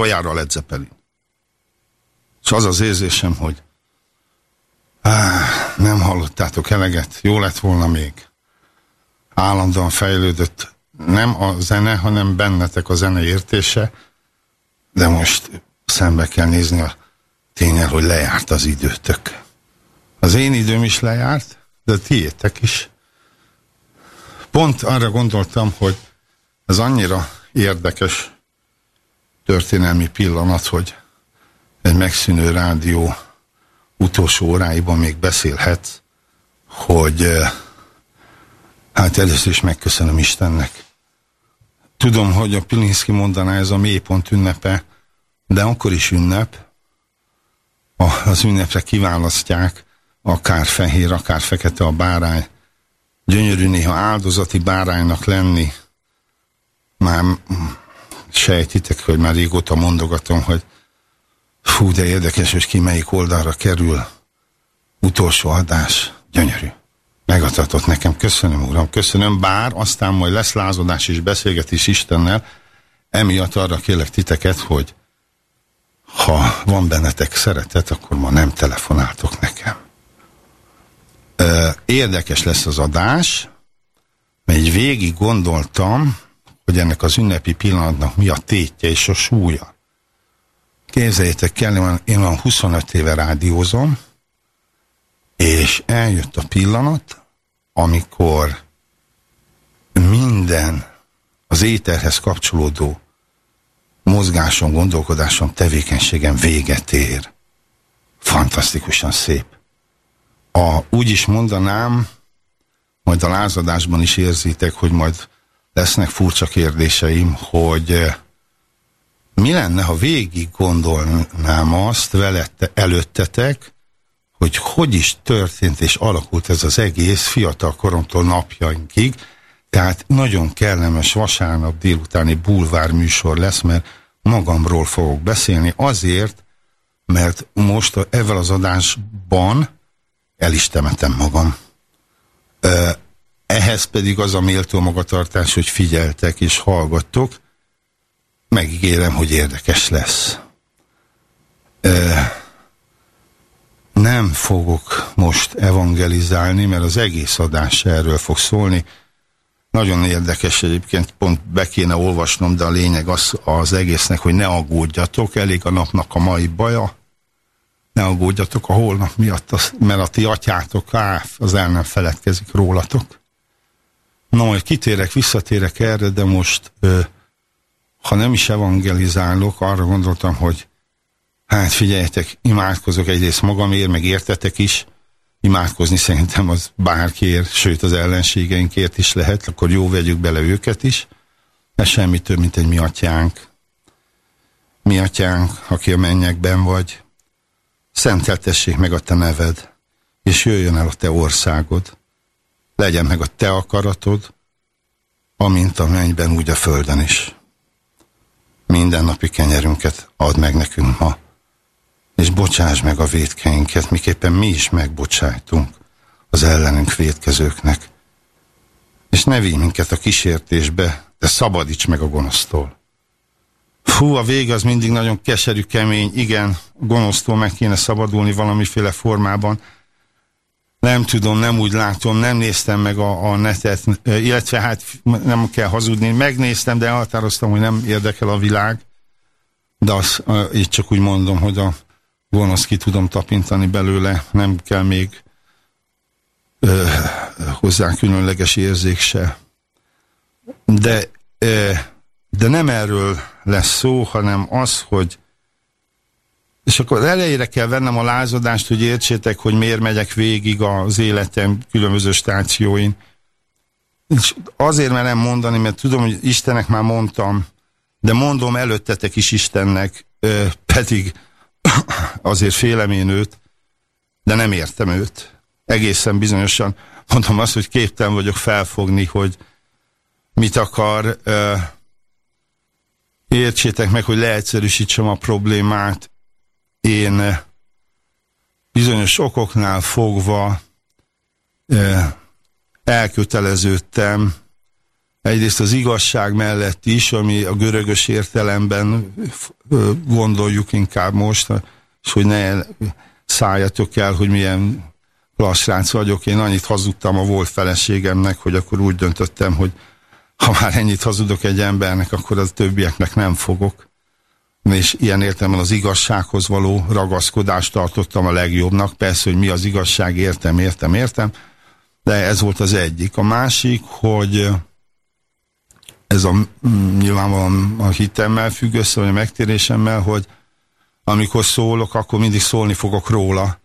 Utoljára Led Zeppelin. És az az érzésem, hogy áh, nem hallottátok eleget, jó lett volna még. Állandóan fejlődött nem a zene, hanem bennetek a zene értése, de most szembe kell nézni a tényel, hogy lejárt az időtök. Az én időm is lejárt, de tiétek is. Pont arra gondoltam, hogy ez annyira érdekes történelmi pillanat, hogy egy megszűnő rádió utolsó óráiban még beszélhet, hogy eh, hát először is megköszönöm Istennek tudom, hogy a Pilinszki mondaná ez a mélypont ünnepe, de akkor is ünnep. Az ünnepre kiválasztják akár fehér, akár fekete a bárány. Gyönyörű néha áldozati báránynak lenni. Már sejtitek, hogy már régóta mondogatom, hogy fú, de érdekes, hogy ki melyik oldalra kerül. Utolsó adás. Gyönyörű. Megadatott nekem. Köszönöm, uram, köszönöm. Bár aztán majd lesz lázadás és beszélgetés Istennel. Emiatt arra kérlek titeket, hogy ha van bennetek szeretet, akkor ma nem telefonáltok nekem. Érdekes lesz az adás, mert végig gondoltam, hogy ennek az ünnepi pillanatnak mi a tétje és a súlya. Képzeljétek el, én van 25 éve rádiózom, és eljött a pillanat, amikor minden az éterhez kapcsolódó mozgásom, gondolkodásom, tevékenységem véget ér. Fantasztikusan szép. A, úgy is mondanám, majd a lázadásban is érzitek, hogy majd lesznek furcsa kérdéseim, hogy eh, mi lenne, ha végig gondolnám azt velette, előttetek, hogy hogy is történt és alakult ez az egész fiatal koromtól napjainkig, tehát nagyon kellemes vasárnap délutáni bulvár műsor lesz, mert magamról fogok beszélni azért, mert most ezzel az adásban el is temetem magam. Ehhez pedig az a méltó magatartás, hogy figyeltek és hallgattok, megígérem, hogy érdekes lesz. Nem fogok most evangelizálni, mert az egész adás erről fog szólni. Nagyon érdekes egyébként, pont be kéne olvasnom, de a lényeg az, az egésznek, hogy ne aggódjatok, elég a napnak a mai baja, ne aggódjatok a holnap miatt, mert a ti atyátok á, az el nem feledkezik rólatok. Na majd kitérek, visszatérek erre, de most ha nem is evangelizálok, arra gondoltam, hogy hát figyeljetek, imádkozok egyrészt magamért, meg értetek is, imádkozni szerintem az bárkiért, sőt az ellenségeinkért is lehet, akkor jó vegyük bele őket is, de semmi több, mint egy mi atyánk. Mi atyánk, aki a mennyekben vagy, szenteltessék meg a te neved, és jöjjön el a te országod. Legyen meg a te akaratod, amint a mennyben, úgy a földön is. Minden napi kenyerünket add meg nekünk ma, és bocsáss meg a védkeinket, miképpen mi is megbocsájtunk az ellenünk védkezőknek. És ne vigy minket a kísértésbe, de szabadíts meg a gonosztól. Fú, a vége az mindig nagyon keserű, kemény, igen, gonosztól meg kéne szabadulni valamiféle formában. Nem tudom, nem úgy látom, nem néztem meg a, a netet, illetve hát nem kell hazudni, megnéztem, de elhatároztam, hogy nem érdekel a világ. De azt így csak úgy mondom, hogy a gonosz ki tudom tapintani belőle, nem kell még ö, hozzá különleges érzék se. De, ö, de nem erről lesz szó, hanem az, hogy és akkor elejére kell vennem a lázadást, hogy értsétek, hogy miért megyek végig az életem különböző stációin. És azért merem mondani, mert tudom, hogy Istenek már mondtam, de mondom előttetek is Istennek, pedig azért félem én őt, de nem értem őt. Egészen bizonyosan mondom azt, hogy képtelen vagyok felfogni, hogy mit akar. Értsétek meg, hogy leegyszerűsítsem a problémát. Én bizonyos okoknál fogva ö, elköteleződtem egyrészt az igazság mellett is, ami a görögös értelemben gondoljuk inkább most, és hogy ne szálljatok el, hogy milyen lassránc vagyok. Én annyit hazudtam a volt feleségemnek, hogy akkor úgy döntöttem, hogy ha már ennyit hazudok egy embernek, akkor az többieknek nem fogok. És ilyen értelemben az igazsághoz való ragaszkodást tartottam a legjobbnak. Persze, hogy mi az igazság, értem, értem, értem. De ez volt az egyik. A másik, hogy ez a nyilvánvalóan a hitemmel függ össze, vagy a megtérésemmel, hogy amikor szólok, akkor mindig szólni fogok róla,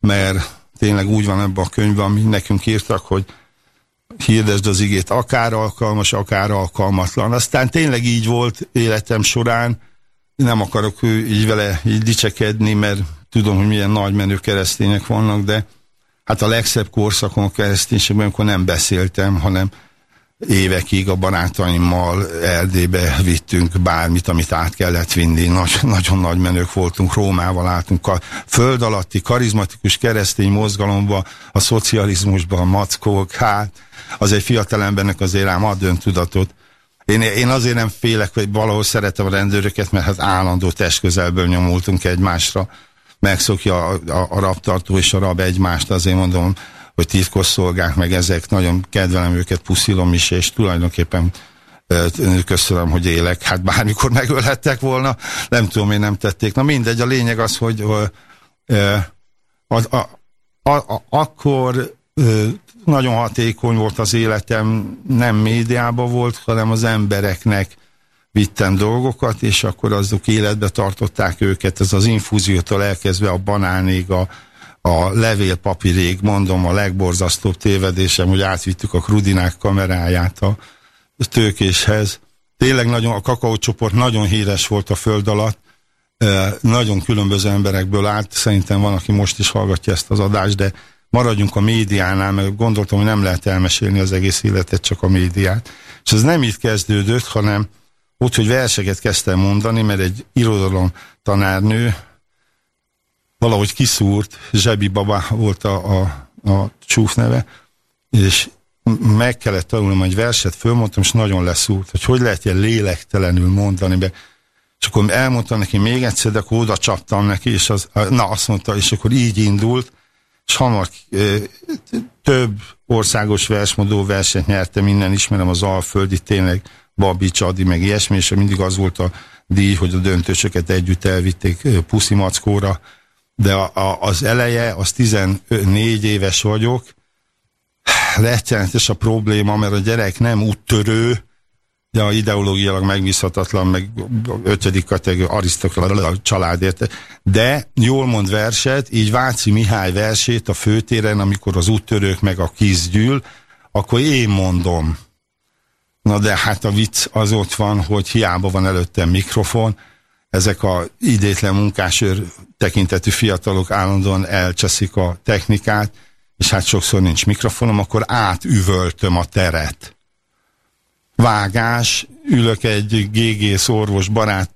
mert tényleg úgy van ebben a könyvben, amit nekünk írtak, hogy hirdesd az igét, akár alkalmas, akár alkalmatlan. Aztán tényleg így volt életem során, nem akarok így vele így dicsekedni, mert tudom, hogy milyen nagy menő keresztények vannak, de hát a legszebb korszakon a kereszténységben, amikor nem beszéltem, hanem évekig a barátaimmal Erdélybe vittünk bármit, amit át kellett vinni. Nagy, nagyon nagy menők voltunk, Rómával álltunk a föld alatti karizmatikus keresztény mozgalomba, a szocializmusba, a mackók, hát az egy fiatal embernek azért ám ad öntudatot. Én, én azért nem félek, hogy valahol szeretem a rendőröket, mert hát állandó testközelből nyomultunk egymásra. Megszokja a, a, a rabtartó és a rab egymást, azért mondom, hogy titkos meg ezek, nagyon kedvelem őket, puszilom is, és tulajdonképpen köszönöm, hogy élek, hát bármikor megölhettek volna, nem tudom, én nem tették. Na mindegy, a lényeg az, hogy a, a, a, a, akkor nagyon hatékony volt az életem, nem médiában volt, hanem az embereknek vittem dolgokat, és akkor azok életbe tartották őket, ez az infúziótól elkezdve a banánig, a, a levélpapírig, mondom, a legborzasztóbb tévedésem, hogy átvittük a Krudinák kameráját a tőkéshez. Tényleg nagyon, a kakaócsoport nagyon híres volt a föld alatt, nagyon különböző emberekből állt, szerintem van, aki most is hallgatja ezt az adást, de maradjunk a médiánál, mert gondoltam, hogy nem lehet elmesélni az egész életet, csak a médiát. És ez nem itt kezdődött, hanem ott, hogy verseket kezdtem mondani, mert egy irodalom tanárnő valahogy kiszúrt, Zsebi Baba volt a, a, a csúf neve, és meg kellett tanulnom egy verset, fölmondtam, és nagyon leszúrt, hogy hogy lehet ilyen lélektelenül mondani be. És akkor elmondtam neki még egyszer, de akkor oda csaptam neki, és az, na azt mondta, és akkor így indult, és hamar több országos versmodó versenyt nyertem, minden ismerem az Alföldi, tényleg Babi, Csadi, meg ilyesmi, és mindig az volt a díj, hogy a döntősöket együtt elvitték Puszi Mackóra, de a, a, az eleje, az 14 éves vagyok, rettenetes a probléma, mert a gyerek nem úttörő, de a ideológiailag megbízhatatlan, meg ötödik kategória, arisztokrat családért. De jól mond verset, így Váci Mihály versét a főtéren, amikor az úttörők meg a gyűl, akkor én mondom. Na de hát a vicc az ott van, hogy hiába van előttem mikrofon, ezek a idétlen munkásőr tekintetű fiatalok állandóan elcseszik a technikát, és hát sokszor nincs mikrofonom, akkor átüvöltöm a teret. Vágás, ülök egy GG orvos barát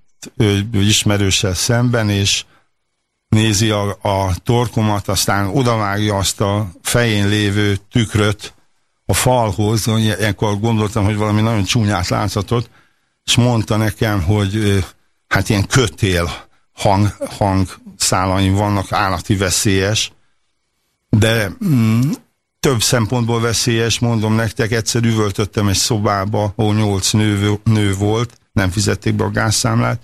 ismerőssel szemben, és nézi a, a torkomat, aztán odavágja azt a fején lévő tükröt a falhoz, ilyenkor gondoltam, hogy valami nagyon csúnyát látszatott, és mondta nekem, hogy hát ilyen kötél hang, hangszálaim vannak, állati veszélyes, de mm, több szempontból veszélyes, mondom nektek, egyszer üvöltöttem egy szobába, ahol nyolc nő, nő volt, nem fizették be a gázszámlát,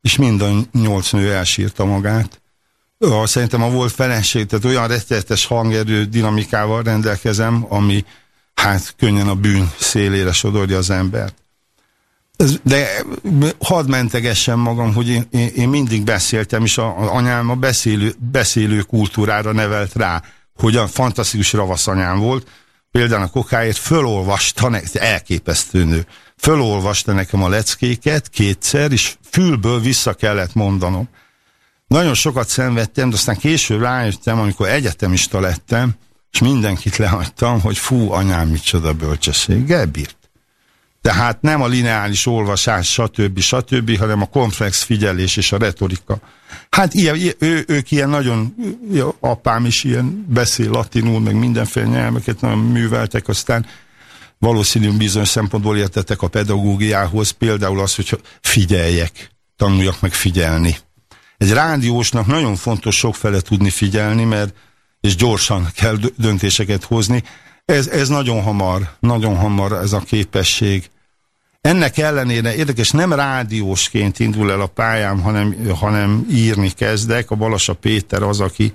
és mind a nyolc nő elsírta magát. Szerintem a volt feleség, tehát olyan rettenetes hangerő dinamikával rendelkezem, ami hát könnyen a bűn szélére sodorja az embert. De hadd mentegessem magam, hogy én, én, én mindig beszéltem, és az anyám a beszélő, beszélő kultúrára nevelt rá, hogy a fantasztikus ravasz anyám volt, például a kokáért fölolvasta, elképesztő nő, fölolvasta nekem a leckéket kétszer, és fülből vissza kellett mondanom. Nagyon sokat szenvedtem, de aztán később rájöttem, amikor egyetemista lettem, és mindenkit lehagytam, hogy fú, anyám, micsoda bölcsességgel bírt. Tehát nem a lineáris olvasás, stb. stb., hanem a komplex figyelés és a retorika. Hát ilyen, ő, ők ilyen nagyon, apám is ilyen beszél latinul, meg mindenféle nyelveket nagyon műveltek, aztán valószínűleg bizonyos szempontból értettek a pedagógiához, például az, hogy figyeljek, tanuljak meg figyelni. Egy rádiósnak nagyon fontos sokfele tudni figyelni, mert és gyorsan kell döntéseket hozni. Ez, ez nagyon hamar, nagyon hamar ez a képesség. Ennek ellenére érdekes, nem rádiósként indul el a pályám, hanem, hanem írni kezdek. A Balasa Péter az, aki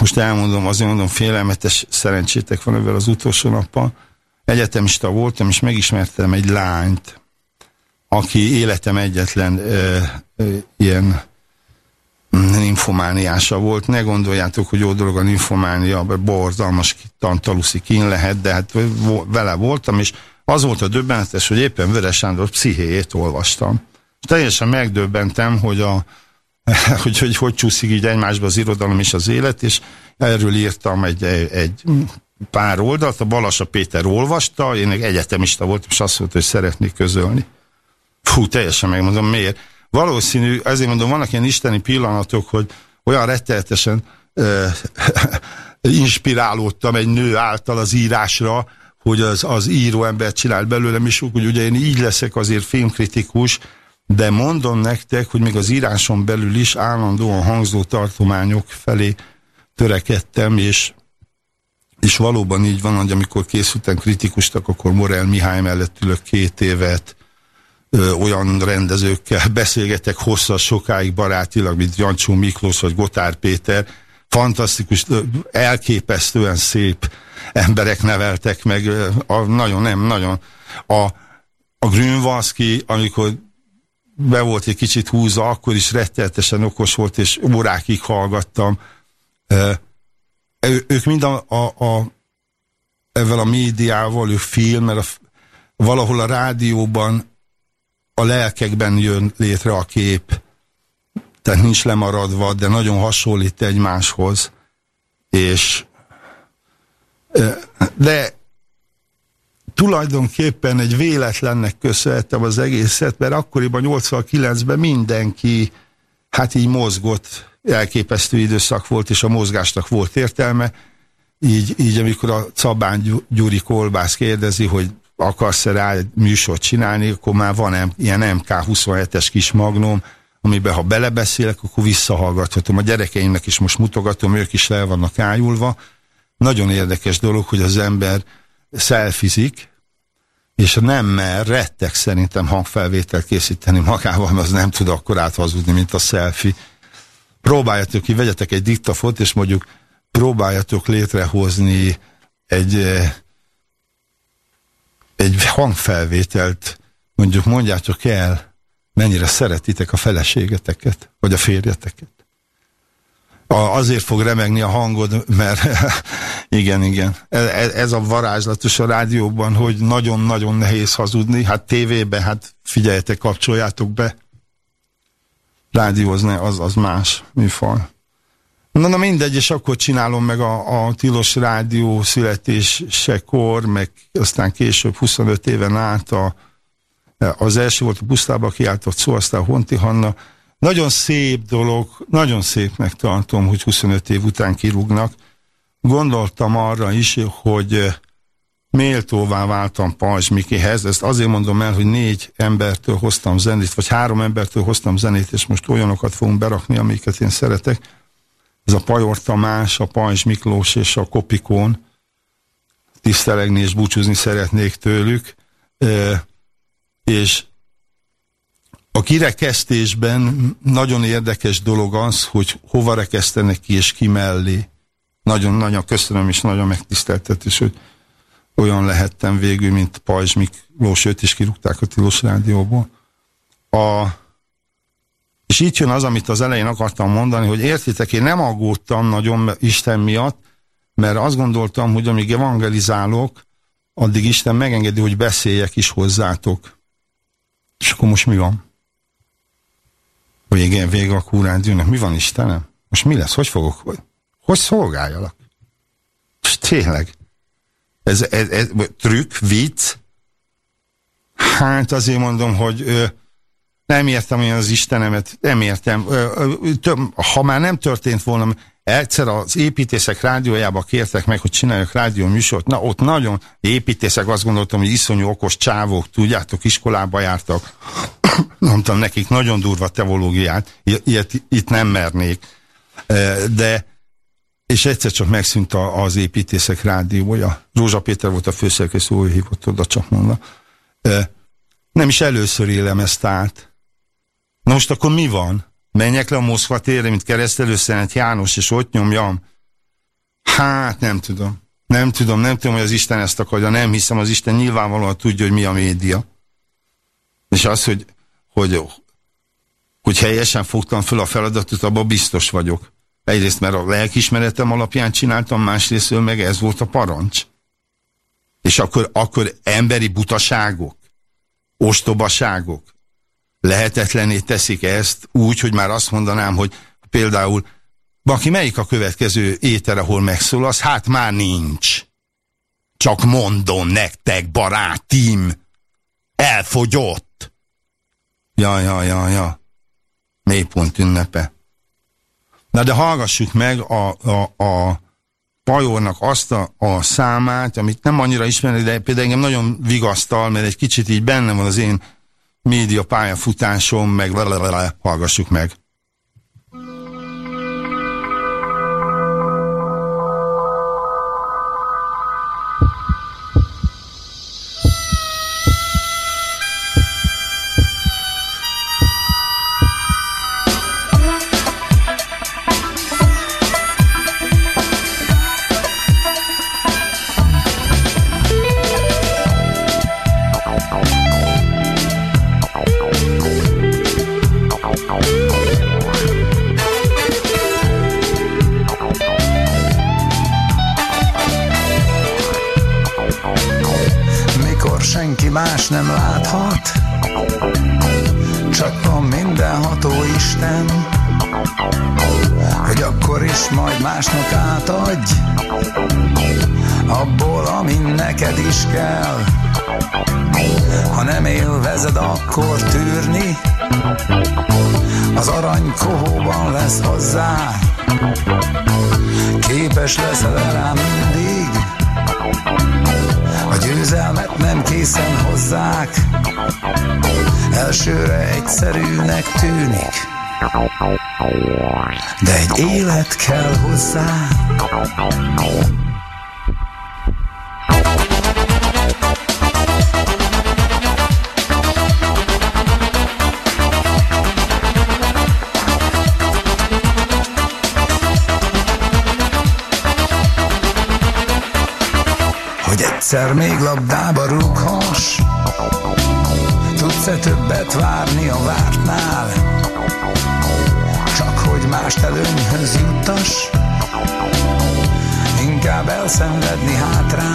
most elmondom, azért mondom, félelmetes szerencsétek van ebben az utolsó nappal. Egyetemista voltam, és megismertem egy lányt, aki életem egyetlen ö, ö, ilyen ninfomániása volt. Ne gondoljátok, hogy jó dolog a ninfománia, borzalmas tantaluszi kín lehet, de hát vele voltam, és az volt a döbbenetes, hogy éppen Vörös Sándor pszichéjét olvastam. Teljesen megdöbbentem, hogy a hogy, hogy hogy csúszik így egymásba az irodalom és az élet, és erről írtam egy, egy pár oldalt, a Balassa Péter olvasta, én egy egyetemista voltam, és azt mondta, hogy szeretnék közölni. Fú, teljesen megmondom, miért. Valószínű, ezért mondom, vannak ilyen isteni pillanatok, hogy olyan retteltesen uh, inspirálódtam egy nő által az írásra, hogy az, az író ember csinál belőlem, és úgy ugye én így leszek azért filmkritikus, de mondom nektek, hogy még az íráson belül is állandóan hangzó tartományok felé törekedtem, és, és valóban így van, hogy amikor készültem kritikustak, akkor Morel Mihály mellett ülök két évet, ö, olyan rendezőkkel beszélgetek hosszas, sokáig barátilag, mint Jancsó Miklós vagy Gotár Péter, fantasztikus, elképesztően szép emberek neveltek meg, a, nagyon nem, nagyon. A, a Grünwalski, amikor be volt egy kicsit húzva, akkor is retteltesen okos volt, és órákig hallgattam. ők mind a, a, a ezzel a médiával, ők film, mert a, valahol a rádióban a lelkekben jön létre a kép, tehát nincs lemaradva, de nagyon hasonlít egymáshoz, és de tulajdonképpen egy véletlennek köszönhetem az egészet, mert akkoriban 89-ben mindenki hát így mozgott, elképesztő időszak volt, és a mozgásnak volt értelme. Így, így amikor a Cabán Gyuri Kolbász kérdezi, hogy akarsz-e rá egy műsort csinálni, akkor már van ilyen MK27-es kis magnum, amiben ha belebeszélek, akkor visszahallgathatom. A gyerekeimnek is most mutogatom, ők is el vannak ájulva. Nagyon érdekes dolog, hogy az ember szelfizik, és nem mer, rettek szerintem hangfelvételt készíteni magával, az nem tud akkor áthazudni, mint a selfie. Próbáljatok ki, vegyetek egy diktafot, és mondjuk próbáljatok létrehozni egy, eh, egy hangfelvételt, mondjuk mondjátok el, mennyire szeretitek a feleségeteket, vagy a férjeteket a, azért fog remegni a hangod, mert igen, igen. Ez, e, ez a varázslatos a rádióban, hogy nagyon-nagyon nehéz hazudni. Hát tévében, hát figyeljetek, kapcsoljátok be. Rádiózni, az, az más műfaj. Na, na mindegy, és akkor csinálom meg a, a tilos rádió születésekor, meg aztán később 25 éven át a, az első volt a pusztába kiáltott szó, aztán Honti Hanna, nagyon szép dolog, nagyon szépnek tartom, hogy 25 év után kirúgnak. Gondoltam arra is, hogy eh, méltóvá váltam Pajzs Mikihez, ezt azért mondom el, hogy négy embertől hoztam zenét, vagy három embertől hoztam zenét, és most olyanokat fogunk berakni, amiket én szeretek. Ez a Pajor Tamás, a Pajzs Miklós és a Kopikón. Tisztelegni és búcsúzni szeretnék tőlük. E, és a kirekesztésben nagyon érdekes dolog az, hogy hova rekesztenek ki és ki mellé. Nagyon-nagyon köszönöm és nagyon megtiszteltetés, hogy olyan lehettem végül, mint Pajzs Miklós, őt is kirúgták a Tilos Rádióból. A, és itt jön az, amit az elején akartam mondani, hogy értitek, én nem aggódtam nagyon Isten miatt, mert azt gondoltam, hogy amíg evangelizálok, addig Isten megengedi, hogy beszéljek is hozzátok. És akkor most mi van? Vége, vége a kúrádiónak. Mi van Istenem? Most mi lesz? Hogy fogok? Hogy szolgáljalak? És tényleg. Ez, ez, ez trükk, vicc? Hát azért mondom, hogy ö, nem értem olyan az Istenemet, nem értem. Ö, ö, több, ha már nem történt volna, egyszer az építészek rádiójába kértek meg, hogy csináljak rádió műsort. Na, ott nagyon építészek azt gondoltam, hogy iszonyú okos csávok, tudjátok, iskolába jártak. Mondtam nekik, nagyon durva teológiát, ilyet itt nem mernék. De, és egyszer csak megszűnt az építészek rádiója. Rózsa Péter volt a főszerkesztő, úgy hívott oda csak mondva. Nem is először élem ezt át. Na most akkor mi van? Menjek le a Moszkva térre, mint keresztelőszenet János, és ott nyomjam? Hát, nem tudom. Nem tudom, nem tudom, hogy az Isten ezt akarja, nem hiszem, az Isten nyilvánvalóan tudja, hogy mi a média. És az, hogy, hogy, Hogy helyesen fogtam föl a feladatot, abban biztos vagyok. Egyrészt, mert a lelkismeretem alapján csináltam, másrészt meg ez volt a parancs. És akkor, akkor emberi butaságok, ostobaságok lehetetlené teszik ezt úgy, hogy már azt mondanám, hogy például Baki, melyik a következő éter, ahol megszólasz? Hát már nincs. Csak mondom nektek, barátim. Elfogyott. Ja, ja, ja, ja. Mélypont ünnepe. Na de hallgassuk meg a, a, a pajornak azt a, a számát, amit nem annyira ismerek, de például engem nagyon vigasztal, mert egy kicsit így benne van az én média pályafutásom, meg hallgassuk meg. Élet kell hozzá. Hogy egyszer még labdába rúghass Tudsz-e többet várni a vártnál? Inkább elszenvedni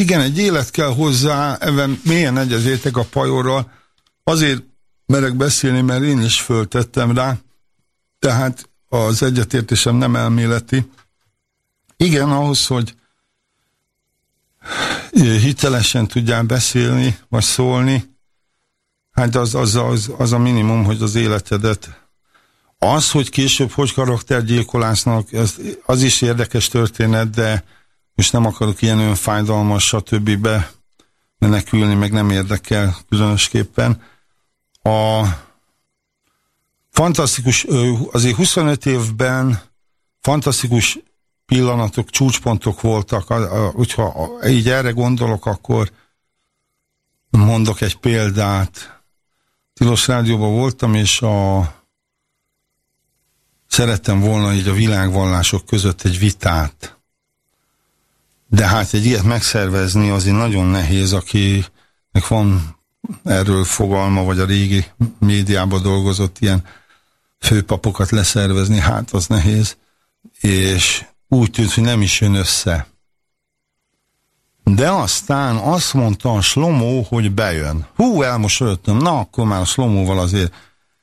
igen, egy élet kell hozzá, ebben mélyen egyezétek a pajorral. Azért merek beszélni, mert én is föltettem rá, tehát az egyetértésem nem elméleti. Igen, ahhoz, hogy hitelesen tudjál beszélni, vagy szólni, hát az, az, az, az a minimum, hogy az életedet. Az, hogy később hogy karaktergyilkolásznak, az, az is érdekes történet, de most nem akarok ilyen önfájdalmas, stb. be menekülni, meg nem érdekel különösképpen. A fantasztikus, azért 25 évben fantasztikus pillanatok, csúcspontok voltak, hogyha így erre gondolok, akkor mondok egy példát. Tilos Rádióban voltam, és a szerettem volna így a világvallások között egy vitát. De hát egy ilyet megszervezni azért nagyon nehéz, akinek van erről fogalma, vagy a régi médiában dolgozott ilyen főpapokat leszervezni, hát az nehéz. És úgy tűnt, hogy nem is jön össze. De aztán azt mondta a Slomó, hogy bejön. Hú, elmosolyodtam, na akkor már a Slomóval azért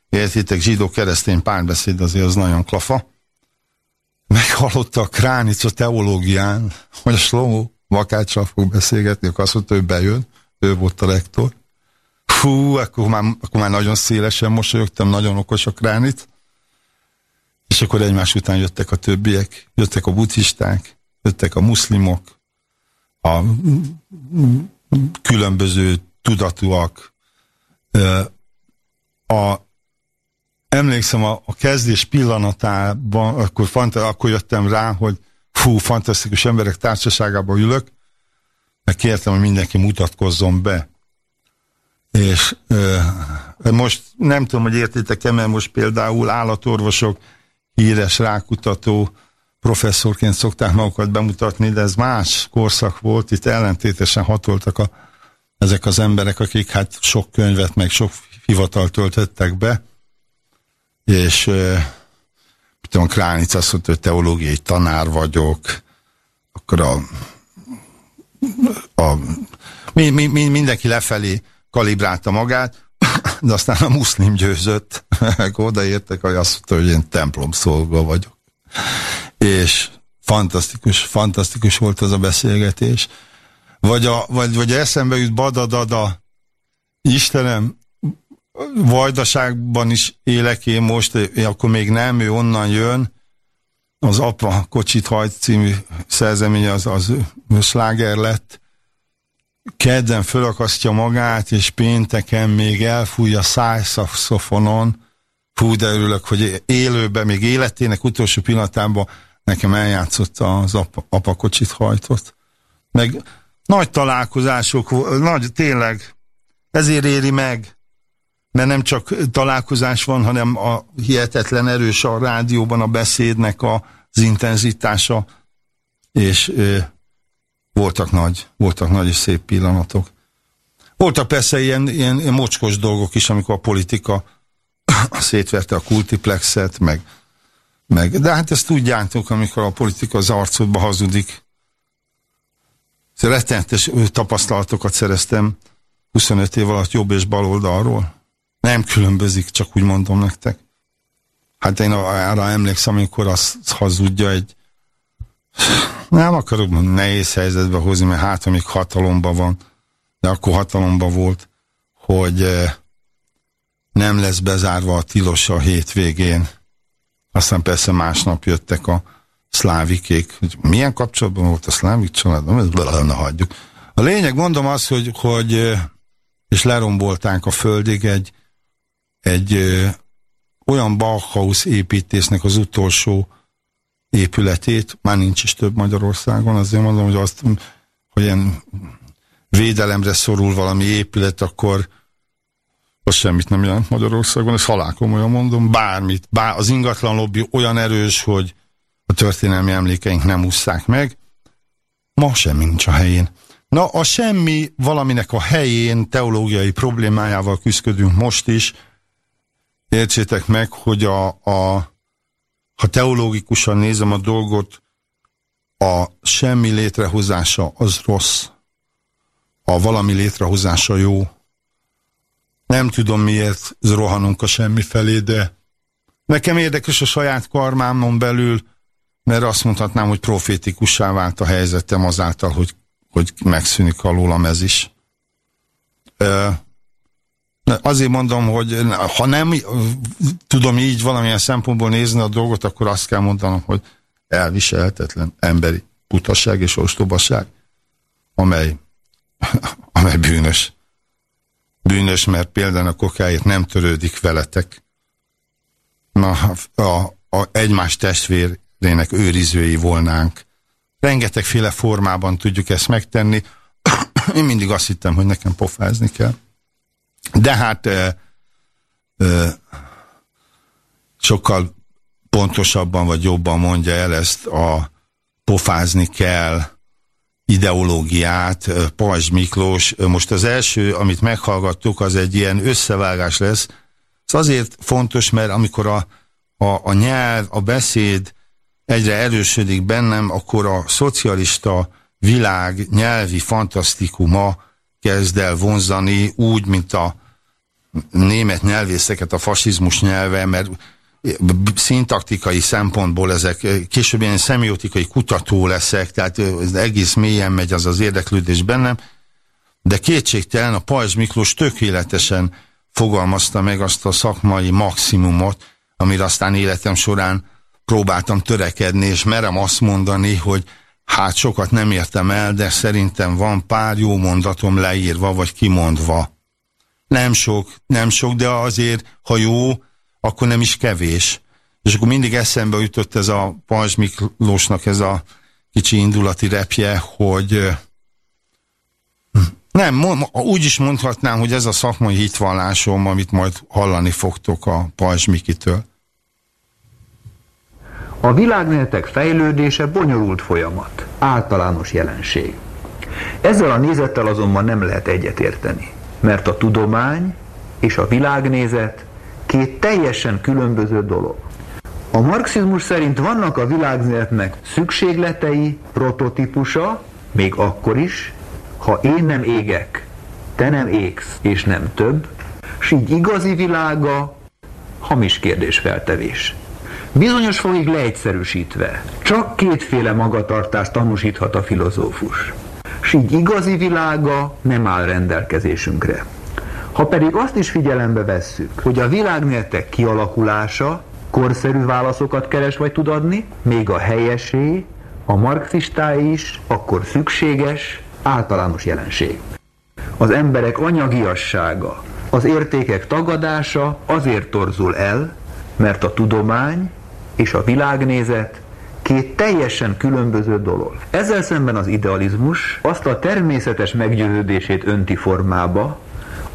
értitek, zsidó keresztény párbeszéd azért az nagyon klafa. Meghallotta a Kránica teológián, hogy a Slomó Vakáccsal fog beszélgetni, akkor azt mondta, hogy bejön, ő volt a rektor. Hú, akkor már, akkor már nagyon szélesen mosolyogtam, nagyon okos a Kránic. És akkor egymás után jöttek a többiek, jöttek a buddhisták, jöttek a muszlimok, a különböző tudatúak. A, emlékszem, a, a kezdés pillanatában, akkor, fanta, akkor jöttem rá, hogy fú, fantasztikus emberek társaságában ülök, meg kértem, hogy mindenki mutatkozzon be. És ö, most nem tudom, hogy értitek-e, mert most például állatorvosok híres rákutató professzorként szokták magukat bemutatni, de ez más korszak volt, itt ellentétesen hatoltak a, ezek az emberek, akik hát sok könyvet, meg sok hivatalt töltöttek be, és tudom, Kránic azt mondta, hogy teológiai tanár vagyok, akkor a, a mi, mi, mi, mindenki lefelé kalibrálta magát, de aztán a muszlim győzött, odaértek, hogy azt mondta, hogy én templom szolga vagyok. És fantasztikus, fantasztikus volt az a beszélgetés. Vagy, a, vagy, vagy eszembe jut badadada, Istenem, Vajdaságban is élek én most, én akkor még nem, ő onnan jön, az Apa kocsit hajt című szerzemény az, az sláger lett, kedden fölakasztja magát, és pénteken még elfújja szájszakszofonon. Fú, de örülök, hogy élőben, még életének utolsó pillanatában nekem eljátszotta az apa, apakocsit hajtott. Meg nagy találkozások, nagy, tényleg, ezért éri meg, mert nem csak találkozás van, hanem a hihetetlen erős a rádióban a beszédnek a, az intenzitása, és voltak nagy, voltak nagy és szép pillanatok. Voltak persze ilyen, ilyen, ilyen mocskos dolgok is, amikor a politika szétverte a kultiplexet, meg, meg, de hát ezt tudjátok, amikor a politika az arcodba hazudik. Rettenetes tapasztalatokat szereztem 25 év alatt jobb és bal oldalról. Nem különbözik, csak úgy mondom nektek. Hát én arra emlékszem, amikor azt hazudja egy nem akarok nehéz helyzetbe hozni, mert hát, amíg hatalomban van, de akkor hatalomban volt, hogy nem lesz bezárva a tilos a hétvégén. Aztán persze másnap jöttek a szlávikék. Hogy milyen kapcsolatban volt a szlávik család? Nem, hagyjuk. A lényeg, mondom azt, hogy, hogy és lerombolták a földig egy, egy eh, olyan Bauhaus építésnek az utolsó épületét, már nincs is több Magyarországon, azért mondom, hogy azt, hogy ilyen védelemre szorul valami épület, akkor az semmit nem jelent Magyarországon, ezt halálkomolyan mondom, bármit, bár az ingatlan lobby olyan erős, hogy a történelmi emlékeink nem ússzák meg, ma semmi nincs a helyén. Na, a semmi valaminek a helyén teológiai problémájával küzdködünk most is. Értsétek meg, hogy a, a ha teológikusan nézem a dolgot, a semmi létrehozása az rossz, a valami létrehozása jó. Nem tudom miért rohanunk a semmi felé, de nekem érdekes a saját karmámon belül, mert azt mondhatnám, hogy profétikussá vált a helyzetem azáltal, hogy, hogy megszűnik alólam ez is. Azért mondom, hogy ha nem tudom így valamilyen szempontból nézni a dolgot, akkor azt kell mondanom, hogy elviselhetetlen emberi butasság és ostobaság, amely, amely bűnös. Bűnös, mert például a kokáért nem törődik veletek. Na, a, a egymás testvérének őrizői volnánk. Rengetegféle formában tudjuk ezt megtenni. Én mindig azt hittem, hogy nekem pofázni kell. De hát e, e, sokkal pontosabban vagy jobban mondja el ezt a pofázni kell ideológiát, Pajzs Miklós. Most az első, amit meghallgattuk, az egy ilyen összevágás lesz. Ez azért fontos, mert amikor a, a, a nyelv, a beszéd egyre erősödik bennem, akkor a szocialista világ nyelvi fantasztikuma kezd el vonzani, úgy, mint a német nyelvészeket a fasizmus nyelve, mert szintaktikai szempontból ezek, később ilyen szemiotikai kutató leszek, tehát egész mélyen megy az az érdeklődés bennem, de kétségtelen a Pajzs Miklós tökéletesen fogalmazta meg azt a szakmai maximumot, amire aztán életem során próbáltam törekedni, és merem azt mondani, hogy hát sokat nem értem el, de szerintem van pár jó mondatom leírva, vagy kimondva. Nem sok, nem sok, de azért, ha jó, akkor nem is kevés. És akkor mindig eszembe jutott ez a Pajzs Miklósnak ez a kicsi indulati repje, hogy nem, úgy is mondhatnám, hogy ez a szakmai hitvallásom, amit majd hallani fogtok a Pajzs Mikitől. A világnéletek fejlődése bonyolult folyamat, általános jelenség. Ezzel a nézettel azonban nem lehet egyetérteni, mert a tudomány és a világnézet két teljesen különböző dolog. A marxizmus szerint vannak a világnézetnek szükségletei, prototípusa, még akkor is, ha én nem égek, te nem égsz, és nem több, s így igazi világa hamis kérdésfeltevés. Bizonyos fokig leegyszerűsítve, csak kétféle magatartást tanúsíthat a filozófus. S így igazi világa nem áll rendelkezésünkre. Ha pedig azt is figyelembe vesszük, hogy a világnéletek kialakulása korszerű válaszokat keres vagy tud adni, még a helyesé, a marxistáé is, akkor szükséges, általános jelenség. Az emberek anyagiassága, az értékek tagadása azért torzul el, mert a tudomány és a világnézet két teljesen különböző dolog. Ezzel szemben az idealizmus azt a természetes meggyőződését önti formába,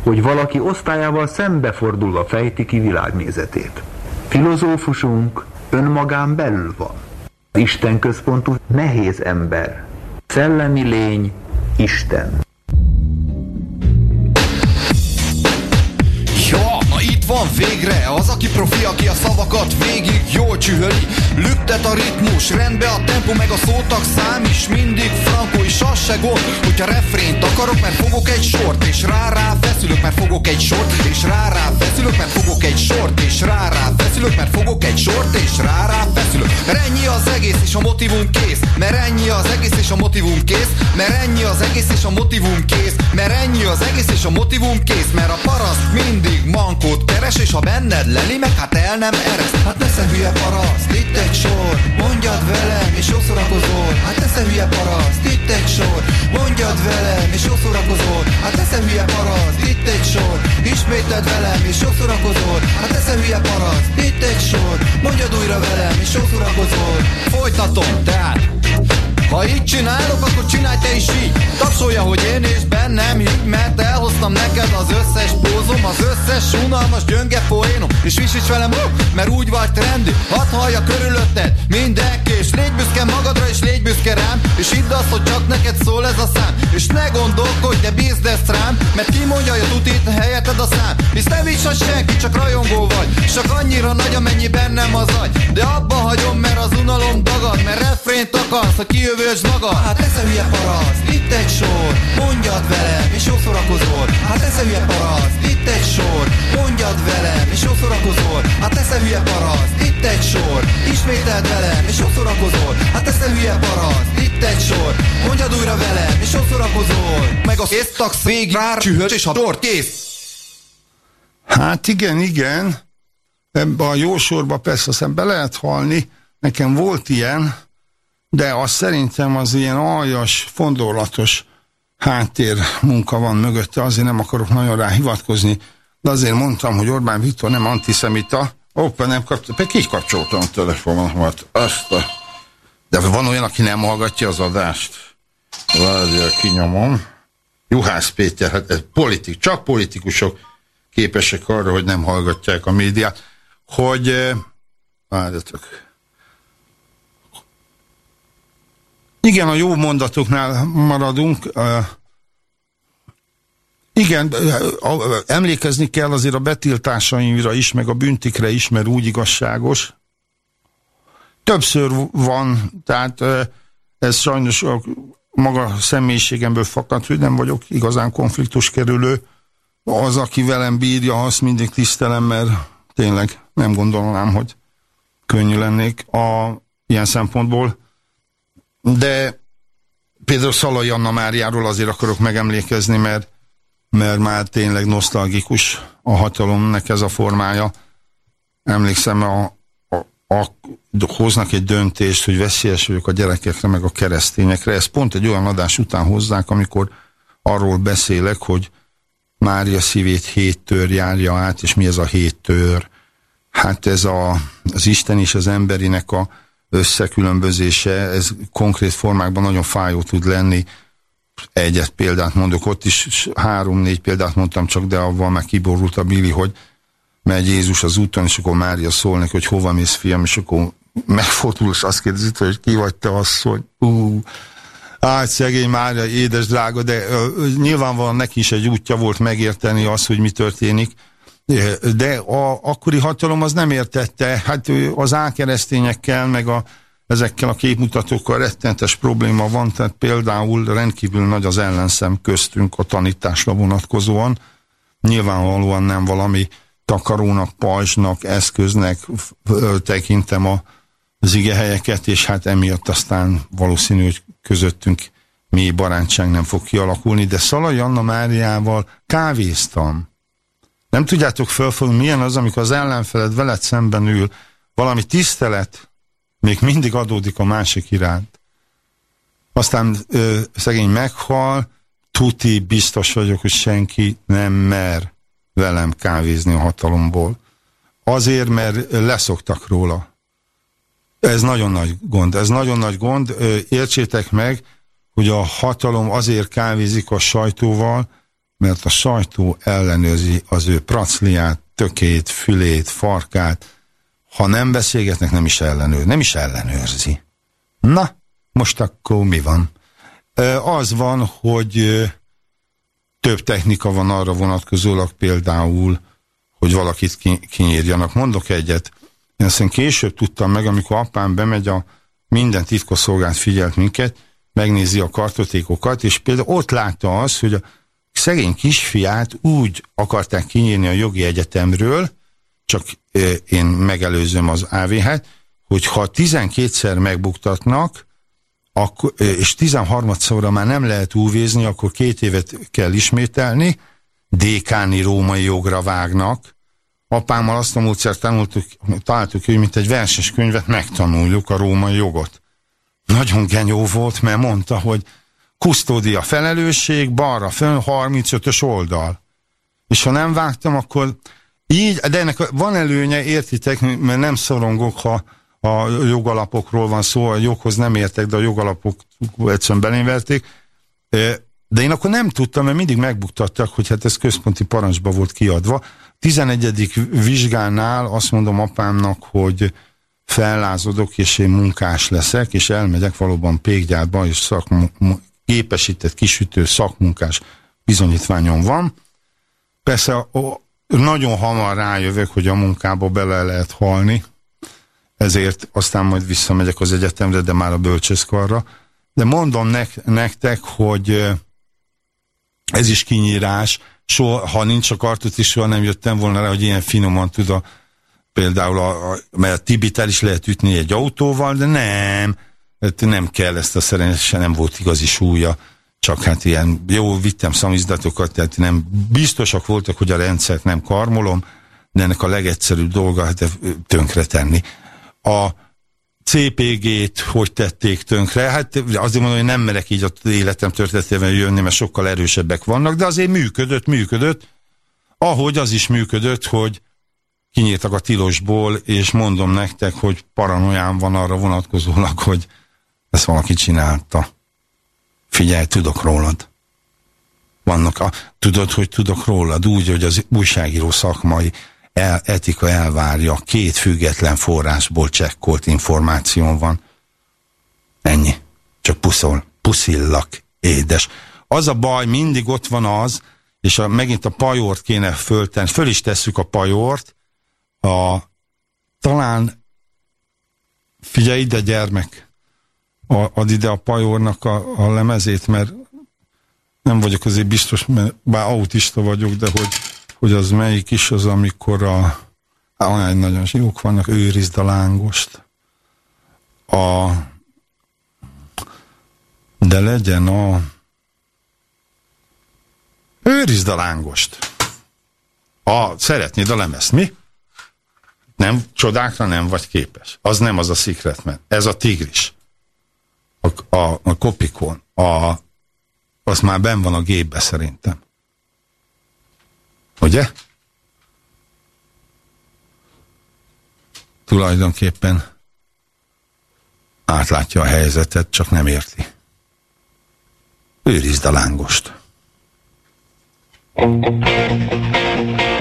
hogy valaki osztályával szembefordulva fejti ki világnézetét. Filozófusunk önmagán belül van. Isten központú nehéz ember. Szellemi lény, Isten. Van végre. Az, aki profi, aki a szavakat végig jól csühöli. Lüktet a ritmus, rendbe a tempo, meg a szótak szám is mindig frankó, és az se gond, hogyha refrént akarok, mert fogok egy sort, és rá-rá feszülök, mert fogok egy sort, és rá-rá feszülök, mert fogok egy sort, és rá-rá feszülök, mert fogok egy sort, és rá-rá feszülök. Ennyi az egész, és a motivum kész, mert ennyi az egész, és a motivum kész, mert ennyi az egész, és a motivum kész, mert ennyi az egész, és a motivum kész, mert a paraszt mindig mankót keres, és ha benned leli meg, hát el nem ereszt. Hát nesze hülye paraszt, itt egy sor, mondjad velem, és jó szórakozol. Hát nesze hülye paraszt, itt egy sor, mondjad velem, és jó szórakozol. Hát nesze hülye paraszt, itt egy sor, ismétled velem, és jó szórakozol. Hát nesze hülye paraszt, itt egy sor, mondjad újra velem, és jó szórakozol. Folytatom, tehát ha így csinálok, akkor csinálj te is így. Tapsolja, hogy én és bennem higg Mert elhoztam neked az összes pózom Az összes unalmas gyönge poénom. És visíts velem, mert úgy vagy trendi Hadd hallja körülötted mindenki És légy büszke magadra és légy büszke rám. És hidd azt, hogy csak neked szól ez a szám. És ne gondolkodj, de bízd ezt rám Mert ki mondja, hogy tutit helyeted a szám. És nem is hogy senki, csak rajongó vagy. Csak annyira nagy, amennyi bennem az agy. De abba hagyom, mert az unalom dagad Mert refrént akarsz, ha kijövő Bősd magad, hát ez a hülye paraszt Itt egy sor, mondjad velem, és jó szórakozol. Hát ez a hülye paraszt Itt egy sor, mondjad velem, és jó szórakozol. Hát ez a hülye paraszt Itt egy sor, ismételd velem, és jó szórakozol. Hát ez a hülye paraszt Itt egy sor, mondjad újra velem, és jó szórakozol. Meg a kész tagsz végig rá csühös, és a dort kész. Hát igen, igen. Ebben a jó sorba persze aztán be lehet halni. Nekem volt ilyen, de az szerintem az ilyen aljas, fondorlatos háttér munka van mögötte, azért nem akarok nagyon rá hivatkozni, de azért mondtam, hogy Orbán Viktor nem antiszemita. Hoppá, nem kapcsoltam, ki kapcsoltam a telefonomat. Azt a... De van olyan, aki nem hallgatja az adást. Várja, kinyomom. Juhász Péter, hát ez politik, csak politikusok képesek arra, hogy nem hallgatják a médiát, hogy eh, várjatok. Igen, a jó mondatoknál maradunk. Igen, emlékezni kell azért a betiltásaimra is, meg a büntikre is, mert úgy igazságos. Többször van, tehát ez sajnos a maga személyiségemből fakad, hogy nem vagyok igazán konfliktus kerülő. Az, aki velem bírja, azt mindig tisztelem, mert tényleg nem gondolnám, hogy könnyű lennék a ilyen szempontból. De például Szalai Anna Máriáról azért akarok megemlékezni, mert mert már tényleg nosztalgikus a hatalomnak ez a formája. Emlékszem, a, a, a, hoznak egy döntést, hogy veszélyes vagyok a gyerekekre, meg a keresztényekre. Ez pont egy olyan adás után hozzák, amikor arról beszélek, hogy Mária szívét hét tör járja át, és mi ez a hét tör? Hát ez a, az Isten és az emberinek a összekülönbözése, ez konkrét formákban nagyon fájó tud lenni, egyet példát mondok, ott is három-négy példát mondtam csak, de avval már kiborult a Billy, hogy megy Jézus az úton, és akkor Mária szól neki, hogy hova mész fiam, és akkor megfordul, és azt kérdezi, hogy ki vagy te asszony. Uh, hát szegény Mária, édes drága, de uh, nyilvánvalóan neki is egy útja volt megérteni azt, hogy mi történik, de a akkori hatalom az nem értette, hát az ákeresztényekkel, meg a ezekkel a képmutatókkal rettentes probléma van, tehát például rendkívül nagy az ellenszem köztünk a tanításra vonatkozóan. Nyilvánvalóan nem valami takarónak, pajzsnak, eszköznek tekintem a zigehelyeket, és hát emiatt aztán valószínű, hogy közöttünk mély barátság nem fog kialakulni, de Szalai Anna Máriával kávéztam. Nem tudjátok fölfogni, milyen az, amikor az ellenfeled veled szemben ül, valami tisztelet még mindig adódik a másik iránt. Aztán ö, szegény meghal, tuti, biztos vagyok, hogy senki nem mer velem kávézni a hatalomból. Azért, mert leszoktak róla. Ez nagyon nagy gond. Ez nagyon nagy gond. Értsétek meg, hogy a hatalom azért kávézik a sajtóval, mert a sajtó ellenőrzi az ő pracliát, tökét, fülét, farkát, ha nem beszélgetnek, nem is ellenőr, nem is ellenőrzi. Na, most akkor mi van? Az van, hogy több technika van arra vonatkozólag például, hogy valakit kinyírjanak. Mondok egyet. Én azt később tudtam meg, amikor apám bemegy a minden titkosszolgált figyelt minket, megnézi a kartotékokat, és például ott látta azt, hogy a szegény kisfiát úgy akarták kinyírni a jogi egyetemről, csak én megelőzöm az AVH-t, hogy ha 12-szer megbuktatnak, akkor, és 13-szorra már nem lehet úvézni, akkor két évet kell ismételni, dékáni római jogra vágnak. Apámmal azt a módszert tanultuk, találtuk, hogy mint egy verses könyvet megtanuljuk a római jogot. Nagyon genyó volt, mert mondta, hogy kusztódia felelősség, balra fönn 35-ös oldal. És ha nem vágtam, akkor így, de ennek van előnye, értitek, mert nem szorongok, ha a jogalapokról van szó, a joghoz nem értek, de a jogalapok egyszerűen belénverték. De én akkor nem tudtam, mert mindig megbuktattak, hogy hát ez központi parancsba volt kiadva. 11. vizsgánál azt mondom apámnak, hogy fellázodok, és én munkás leszek, és elmegyek valóban pékgyárba, és szakmu, képesített kisütő szakmunkás bizonyítványom van. Persze nagyon hamar rájövök, hogy a munkába bele lehet halni, ezért aztán majd visszamegyek az egyetemre, de már a bölcsészkarra. De mondom nek nektek, hogy ez is kinyírás, soha, ha nincs a kartot is, soha nem jöttem volna rá, hogy ilyen finoman tud a, például, a, a, mert a Tibitel is lehet ütni egy autóval, de nem, nem kell ezt a szerencsére, nem volt igazi súlya csak hát ilyen jó, vittem szamizdatokat, tehát nem biztosak voltak, hogy a rendszert nem karmolom, de ennek a legegyszerűbb dolga hát tönkretenni. A, CPG-t hogy tették tönkre. Hát azért mondom, hogy nem merek így az életem történetében jönni, mert sokkal erősebbek vannak, de azért működött, működött. Ahogy az is működött, hogy kinyírtak a tilosból, és mondom nektek, hogy paranoián van arra vonatkozólag, hogy ezt valaki csinálta. Figyelj, tudok rólad. Vannak a, tudod, hogy tudok rólad, úgy, hogy az újságíró szakmai el, etika elvárja, két független forrásból csekkolt információ van. Ennyi. Csak puszol, puszillak, édes. Az a baj, mindig ott van az, és a, megint a pajort kéne föltenni, föl is tesszük a pajort, a, talán figyelj ide gyermek, a, ad ide a pajornak a, a lemezét, mert nem vagyok azért biztos, mert bár autista vagyok, de hogy hogy az melyik is az, amikor a olyan nagyon jók vannak, őrizd a lángost. A, de legyen a őrizd a lángost. A, szeretnéd a lemezt, mi? Nem, csodákra nem vagy képes. Az nem az a Secret Ez a tigris. A, a, a kopikon. A, az már ben van a gépbe szerintem. Ugye? Tulajdonképpen átlátja a helyzetet, csak nem érti. Őrizd a lángost. Thank you.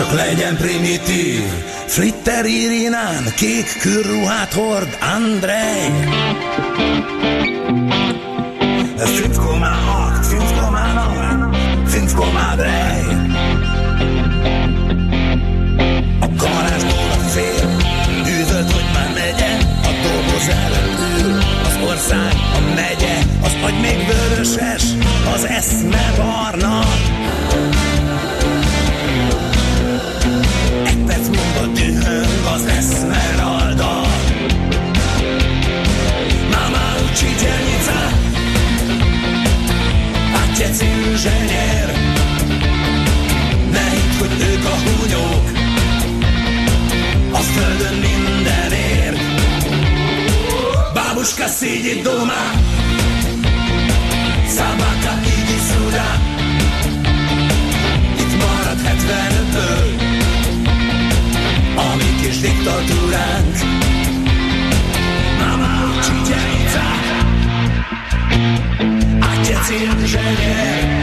Csak legyen primitív. Flitter Irinán, kék kürruhát hord Andrej. Finsko má hakt, Finsko má nagy, Finsko má drej. A garázsból a fél, üvölt, hogy már megye, a doboz előtt ül, az ország, a megye, az agy még vöröses, az eszme barna. Babuška sídi doma. Szabáka így rá Itt marad 75-ből A mi kis diktatúránk. Mama ťa A otec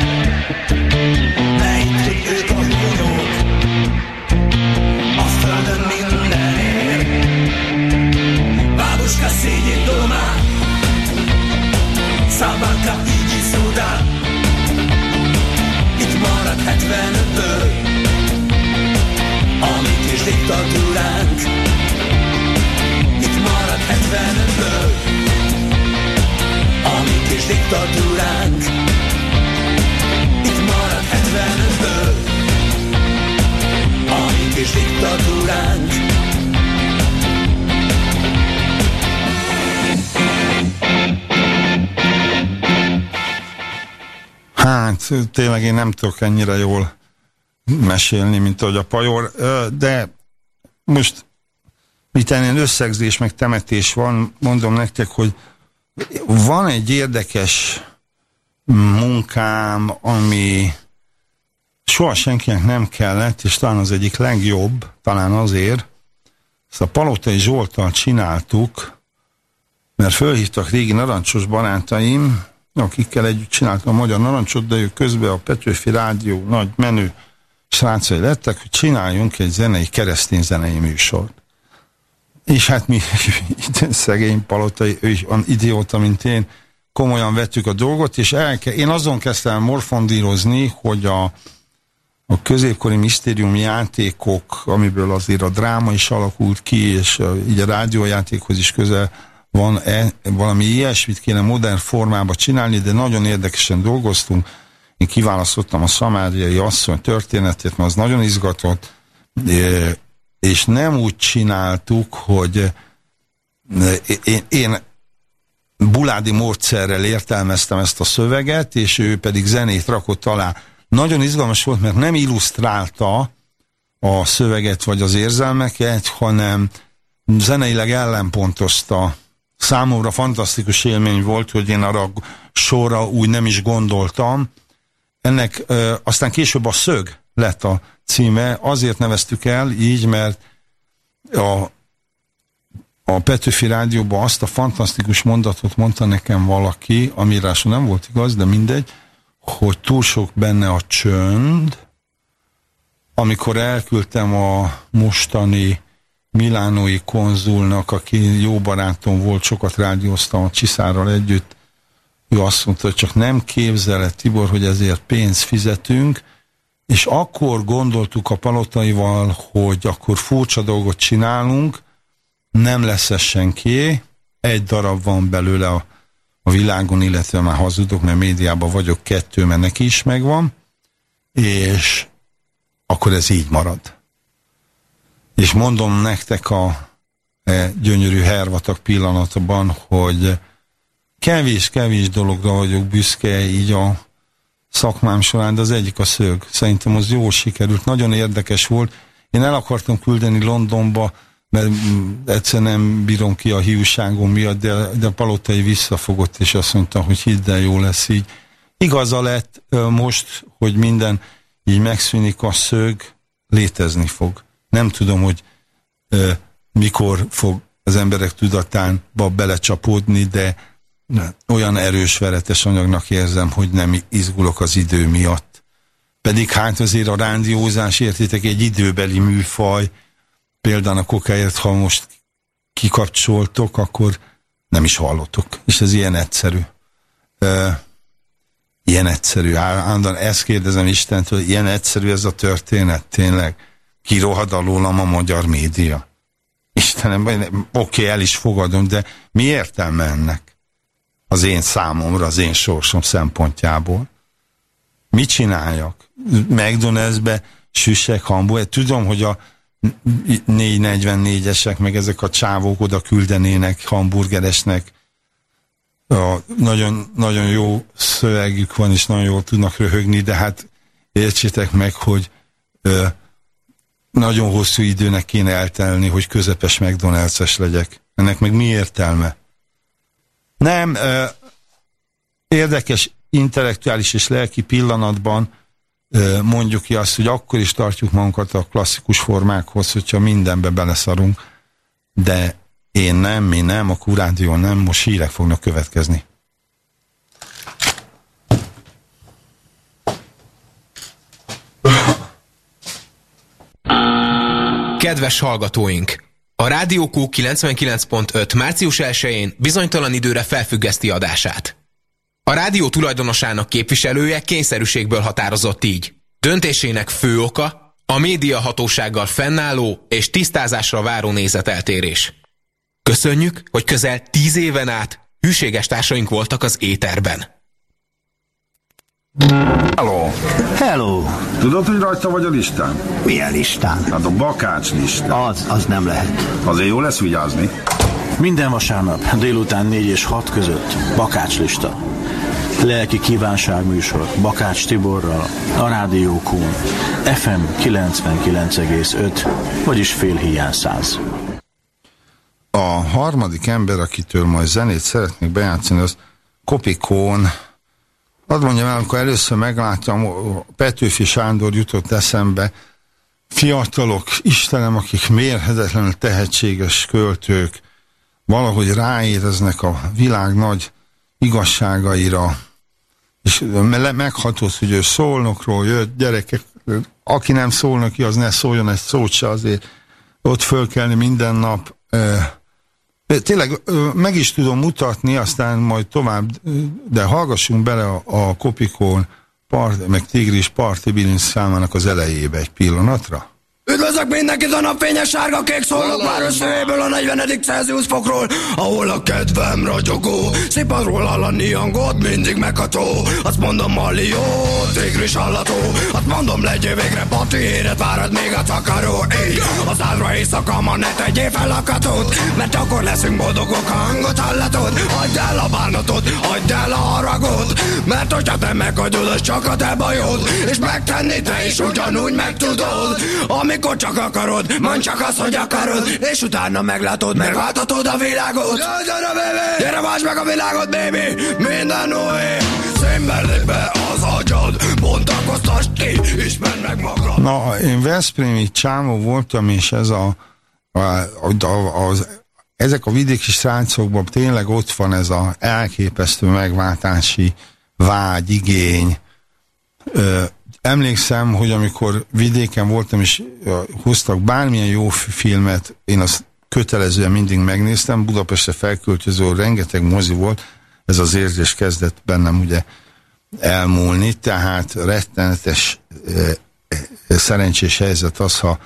Tényleg én nem tudok ennyire jól mesélni, mint ahogy a pajor, de most mit én összegzés meg temetés van, mondom nektek, hogy van egy érdekes munkám, ami soha senkinek nem kellett, és talán az egyik legjobb, talán azért, ezt a Palotai Zsoltal csináltuk, mert fölhívtak régi narancsos barátaim, akikkel együtt csináltam a Magyar Narancsot, de ők közben a Petőfi Rádió nagy menő srácai lettek, hogy csináljunk egy zenei, keresztény zenei műsort. És hát mi szegény palotai, ő is olyan idióta, mint én, komolyan vettük a dolgot, és elke, én azon kezdtem morfondírozni, hogy a, a középkori misztérium játékok, amiből azért a dráma is alakult ki, és a, így a rádiójátékhoz is közel van-e valami ilyesmit kéne modern formába csinálni, de nagyon érdekesen dolgoztunk. Én kiválasztottam a szamáriai asszony történetét, mert az nagyon izgatott, és nem úgy csináltuk, hogy én, én buládi módszerrel értelmeztem ezt a szöveget, és ő pedig zenét rakott alá. Nagyon izgalmas volt, mert nem illusztrálta a szöveget vagy az érzelmeket, hanem zeneileg ellenpontozta számomra fantasztikus élmény volt, hogy én arra sorra úgy nem is gondoltam. Ennek ö, aztán később a szög lett a címe, azért neveztük el így, mert a, a Petőfi Rádióban azt a fantasztikus mondatot mondta nekem valaki, amire nem volt igaz, de mindegy, hogy túl sok benne a csönd, amikor elküldtem a mostani milánói konzulnak, aki jó barátom volt, sokat rádióztam a Csiszárral együtt, ő azt mondta, hogy csak nem képzeled, Tibor, hogy ezért pénzt fizetünk, és akkor gondoltuk a palotaival, hogy akkor furcsa dolgot csinálunk, nem lesz ez senki, egy darab van belőle a, a világon, illetve már hazudok, mert médiában vagyok kettő, mert neki is megvan, és akkor ez így marad. És mondom nektek a e, gyönyörű hervatak pillanatban, hogy kevés-kevés dologra vagyok büszke így a szakmám során, de az egyik a szög. Szerintem az jól sikerült, nagyon érdekes volt. Én el akartam küldeni Londonba, mert egyszer nem bírom ki a hiúságom miatt, de, de Palotai visszafogott, és azt mondta, hogy hidd el, jó lesz így. Igaza lett most, hogy minden így megszűnik a szög, létezni fog nem tudom, hogy ö, mikor fog az emberek tudatánba belecsapódni, de olyan erős veretes anyagnak érzem, hogy nem izgulok az idő miatt. Pedig hát azért a rándiózás, értétek, egy időbeli műfaj, például a kokáért, ha most kikapcsoltok, akkor nem is hallottok. És ez ilyen egyszerű. Ö, ilyen egyszerű. Állandóan ezt kérdezem Istent, hogy ilyen egyszerű ez a történet, tényleg kirohad alólam a magyar média. Istenem, oké, okay, el is fogadom, de mi értelme ennek? Az én számomra, az én sorsom szempontjából. Mit csináljak? McDonald'sbe süssek hambú. Tudom, hogy a 444-esek, meg ezek a csávók oda küldenének hamburgeresnek. A, nagyon, nagyon jó szövegük van, és nagyon jól tudnak röhögni, de hát értsétek meg, hogy ö, nagyon hosszú időnek kéne eltelni, hogy közepes McDonald's-es legyek. Ennek meg mi értelme? Nem, érdekes intellektuális és lelki pillanatban mondjuk ki azt, hogy akkor is tartjuk magunkat a klasszikus formákhoz, hogyha mindenbe beleszarunk, de én nem, mi nem, a kurádió nem, most hírek fognak következni. Kedves hallgatóink! A Rádiókú 99.5 március 1-én bizonytalan időre felfüggeszti adását. A rádió tulajdonosának képviselője kényszerűségből határozott így. Döntésének fő oka a média hatósággal fennálló és tisztázásra váró nézeteltérés. Köszönjük, hogy közel tíz éven át hűséges társaink voltak az éterben. Hello! Hello! Tudod, hogy rajta vagy a listán? Milyen listán? Hát a bakács listán. Az, az nem lehet. Azért jó lesz vigyázni. Minden vasárnap délután 4 és 6 között Bakács lista. Lelki kívánságműsor Bakács Tiborral, a Rádió Kún, FM 99,5, vagyis fél hiány száz. A harmadik ember, akitől majd zenét szeretnék bejátszani, az Kopikón. Hadd mondjam el, amikor először megláttam, Petőfi Sándor jutott eszembe, fiatalok, Istenem, akik mérhetetlenül tehetséges költők, valahogy ráéreznek a világ nagy igazságaira, és meghatott, hogy ő szólnokról jött, gyerekek, aki nem szólnak ki, az ne szóljon egy szót se azért ott fölkelni minden nap. Tényleg meg is tudom mutatni, aztán majd tovább, de hallgassunk bele a, a Kopikón, part, meg Tigris Parti Bilinc számának az elejébe egy pillanatra. Üdvözlök mindenkit a napfényes sárga kék szólok már összejéből a 40. Celsius fokról, ahol a kedvem ragyogó. Szép arról hallani hangot, mindig megható. Azt mondom, Malió, tigris hallató. Azt mondom, legyél végre pati, éret várad még a takaró. Éj, az árra éjszaka, ma ne tegyél fel a katót, mert akkor leszünk boldogok, hangot hallatod. Hagyd el a bánatot, hagyd el a haragot, mert hogyha te meghagyod, az csak a te bajod. És megtenni te is ugyanúgy meg tudod, ami amikor csak akarod, mondd csak azt, hogy akarod, és utána meglátod, megváltatod a világot. Gyere, baby! Gyere, váltsd meg a világot, baby! Minden új! Szénbe be az agyad, bontakoztasd ki, ismerd meg magad. Na, én Veszprémi csámó voltam, és ez a, a, a az, ezek a vidéki srácokban tényleg ott van ez a elképesztő megváltási vágy, igény, emlékszem, hogy amikor vidéken voltam, és hoztak bármilyen jó filmet, én azt kötelezően mindig megnéztem, Budapestre felköltöző, rengeteg mozi volt, ez az érzés kezdett bennem ugye elmúlni, tehát rettenetes szerencsés helyzet az, ha,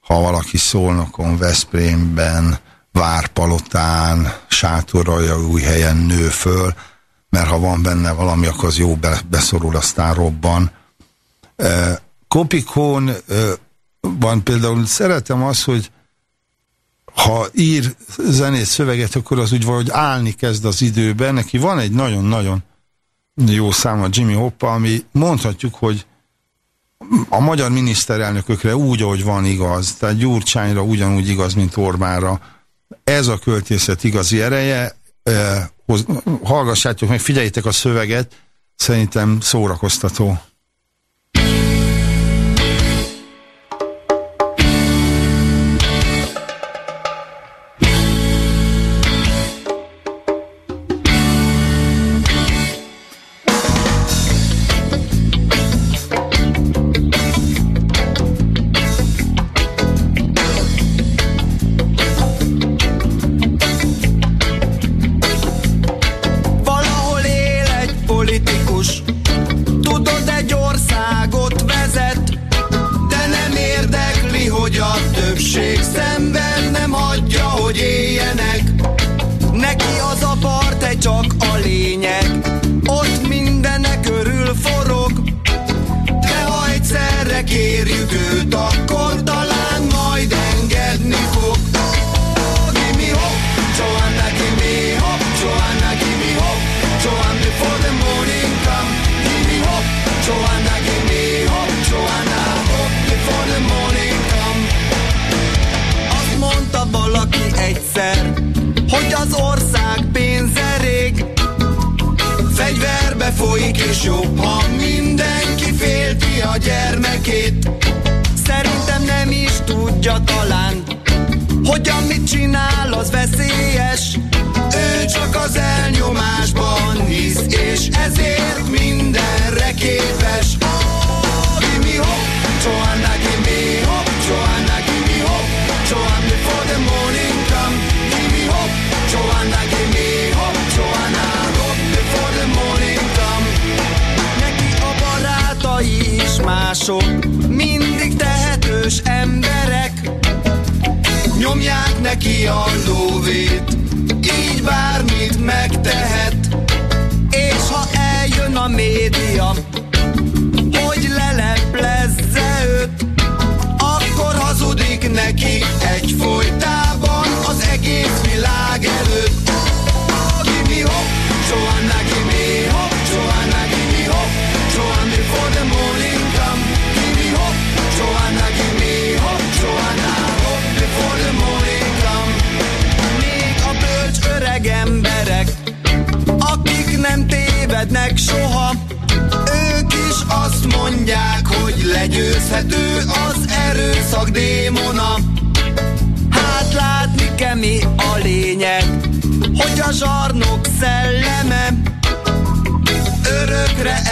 ha valaki Szolnokon, Veszprémben, Várpalotán, Sátoralja új helyen nő föl, mert ha van benne valami, akkor az jó beszorul, aztán robban Kopikón van például szeretem azt, hogy ha ír zenét, szöveget, akkor az úgy valahogy állni kezd az időben. Neki van egy nagyon-nagyon jó száma Jimmy Hoppa, ami mondhatjuk, hogy a magyar miniszterelnökökre úgy, ahogy van igaz, tehát Gyurcsányra ugyanúgy igaz, mint Orbánra. Ez a költészet igazi ereje. hallgassátok meg, figyeljétek a szöveget, szerintem szórakoztató. A zsarnok szelleme. Örökre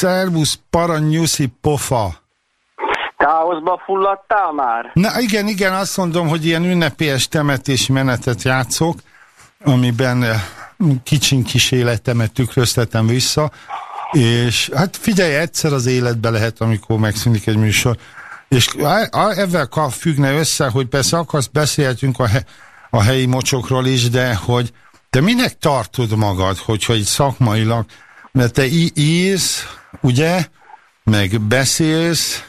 szervusz, paranyuszi pofa. Káoszba fulladtál már? Na igen, igen, azt mondom, hogy ilyen ünnepélyes temetés menetet játszok, amiben eh, kicsin kis életemet tükröztetem vissza, és hát figyelj, egyszer az életbe lehet, amikor megszűnik egy műsor, és ezzel függne össze, hogy persze akarsz beszélhetünk a, he, a helyi mocsokról is, de hogy te minek tartod magad, hogyha így szakmailag, mert te írsz, ugye, meg beszélsz,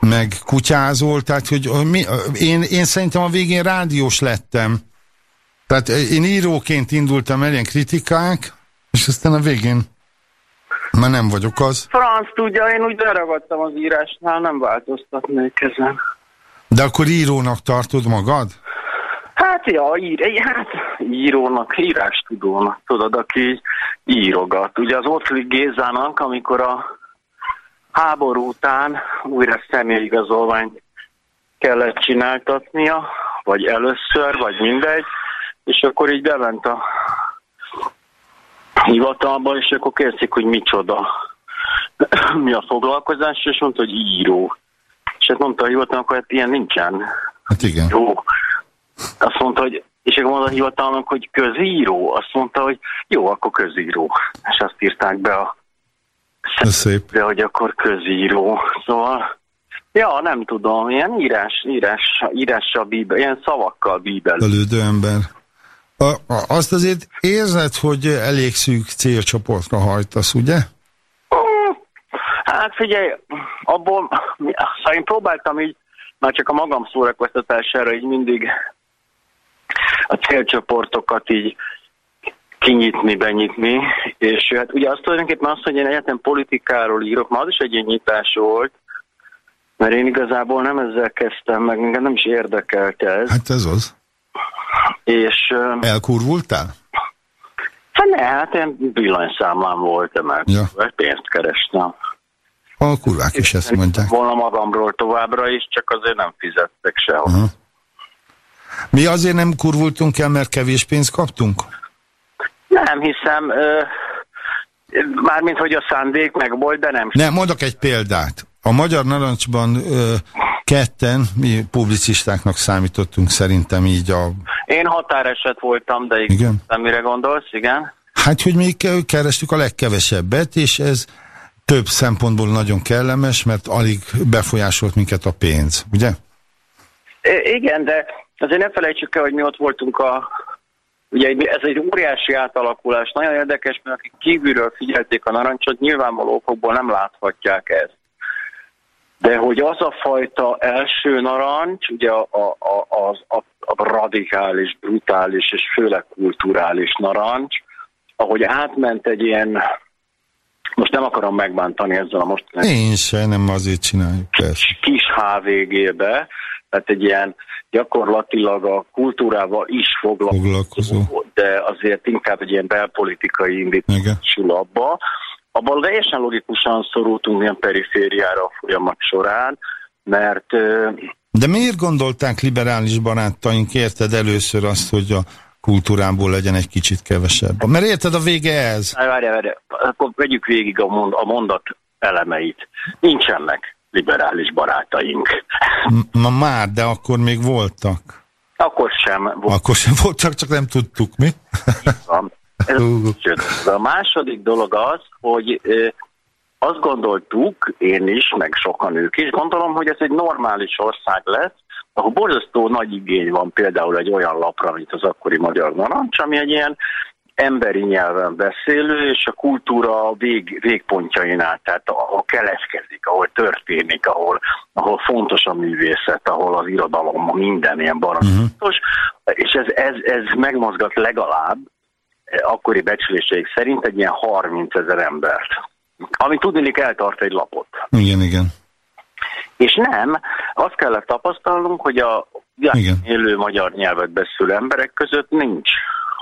meg kutyázol, tehát hogy mi, én, én szerintem a végén rádiós lettem. Tehát ö, én íróként indultam el ilyen kritikák, és aztán a végén már nem vagyok az. Franc tudja, én úgy leragadtam az írásnál, nem változtatnék ezen. De akkor írónak tartod magad? Hát ja, ír, hát írónak, írástudónak, tudod, aki írogat. Ugye az Oszli Gézának, amikor a háború után újra személyigazolványt kellett csináltatnia, vagy először, vagy mindegy, és akkor így bement a hivatalba, és akkor kérdezik, hogy micsoda, mi a foglalkozás, és mondta, hogy író. És hát mondta a hivatalnak, hogy hát ilyen nincsen. Hát igen. Jó. Azt mondta, hogy és akkor mondta a hivatalnak, hogy közíró. Azt mondta, hogy jó, akkor közíró. És azt írták be a szép. de hogy akkor közíró. Szóval, ja, nem tudom, ilyen írás, írás, írással bíbel, ilyen szavakkal bíbel. Elődő ember. A, a, azt azért érzed, hogy elég szűk célcsoportra hajtasz, ugye? Hát figyelj, abból, szóval én próbáltam így, már csak a magam szórakoztatására így mindig a célcsoportokat így kinyitni, benyitni, és hát ugye azt tulajdonképpen azt, hogy én egyetem politikáról írok, ma az is egy nyitás volt, mert én igazából nem ezzel kezdtem, meg engem nem is érdekelte ez. Hát ez az. És... Elkurvultál? Hát ne, hát én villanyszámlán voltam, mert Ja. pénzt kerestem. A kurvák is ezt mondják. Volna magamról továbbra is, csak azért nem fizettek sehol. Aha. Mi azért nem kurvultunk el, mert kevés pénzt kaptunk? Nem hiszem, ö, mármint hogy a szándék meg volt, de nem. Nem, mondok egy példát. A Magyar Narancsban ö, ketten, mi publicistáknak számítottunk szerintem így a... Én határeset voltam, de Igen? igen, mire gondolsz, igen? Hát, hogy mi ke- kerestük a legkevesebbet, és ez több szempontból nagyon kellemes, mert alig befolyásolt minket a pénz, ugye? I- igen, de azért ne felejtsük el, hogy mi ott voltunk a... Ugye ez egy óriási átalakulás, nagyon érdekes, mert akik kívülről figyelték a narancsot, nyilvánvaló okokból nem láthatják ezt. De hogy az a fajta első narancs, ugye a, a, a, az, a, a radikális, brutális és főleg kulturális narancs, ahogy átment egy ilyen, most nem akarom megbántani ezzel a most Én se, nem azért csináljuk, persze. kis HVG-be, tehát egy ilyen gyakorlatilag a kultúrával is foglalkozó, de azért inkább egy ilyen belpolitikai indítású labba. Abban teljesen logikusan szorultunk ilyen perifériára a folyamat során, mert De miért gondolták liberális barátaink, érted először azt, hogy a kultúrából legyen egy kicsit kevesebb? Mert érted, a vége ez. Várj, várj, akkor vegyük végig a mondat elemeit. Nincsenek liberális barátaink. Ma már, de akkor még voltak. Akkor sem volt. Akkor sem voltak, csak nem tudtuk, mi? Van. Ez a második dolog az, hogy azt gondoltuk, én is, meg sokan ők is, gondolom, hogy ez egy normális ország lesz, ahol borzasztó nagy igény van például egy olyan lapra, mint az akkori Magyar Narancs, ami egy ilyen emberi nyelven beszélő, és a kultúra vég, végpontjainál, tehát ahol keletkezik, ahol történik, ahol, ahol fontos a művészet, ahol az irodalom, minden ilyen baromi fontos, és ez, ez, ez megmozgat legalább eh, akkori becsléseik szerint egy ilyen 30 ezer embert. Ami tudnilik eltart egy lapot. Igen, igen. És nem, azt kellett tapasztalnunk, hogy a élő magyar nyelvet beszélő emberek között nincs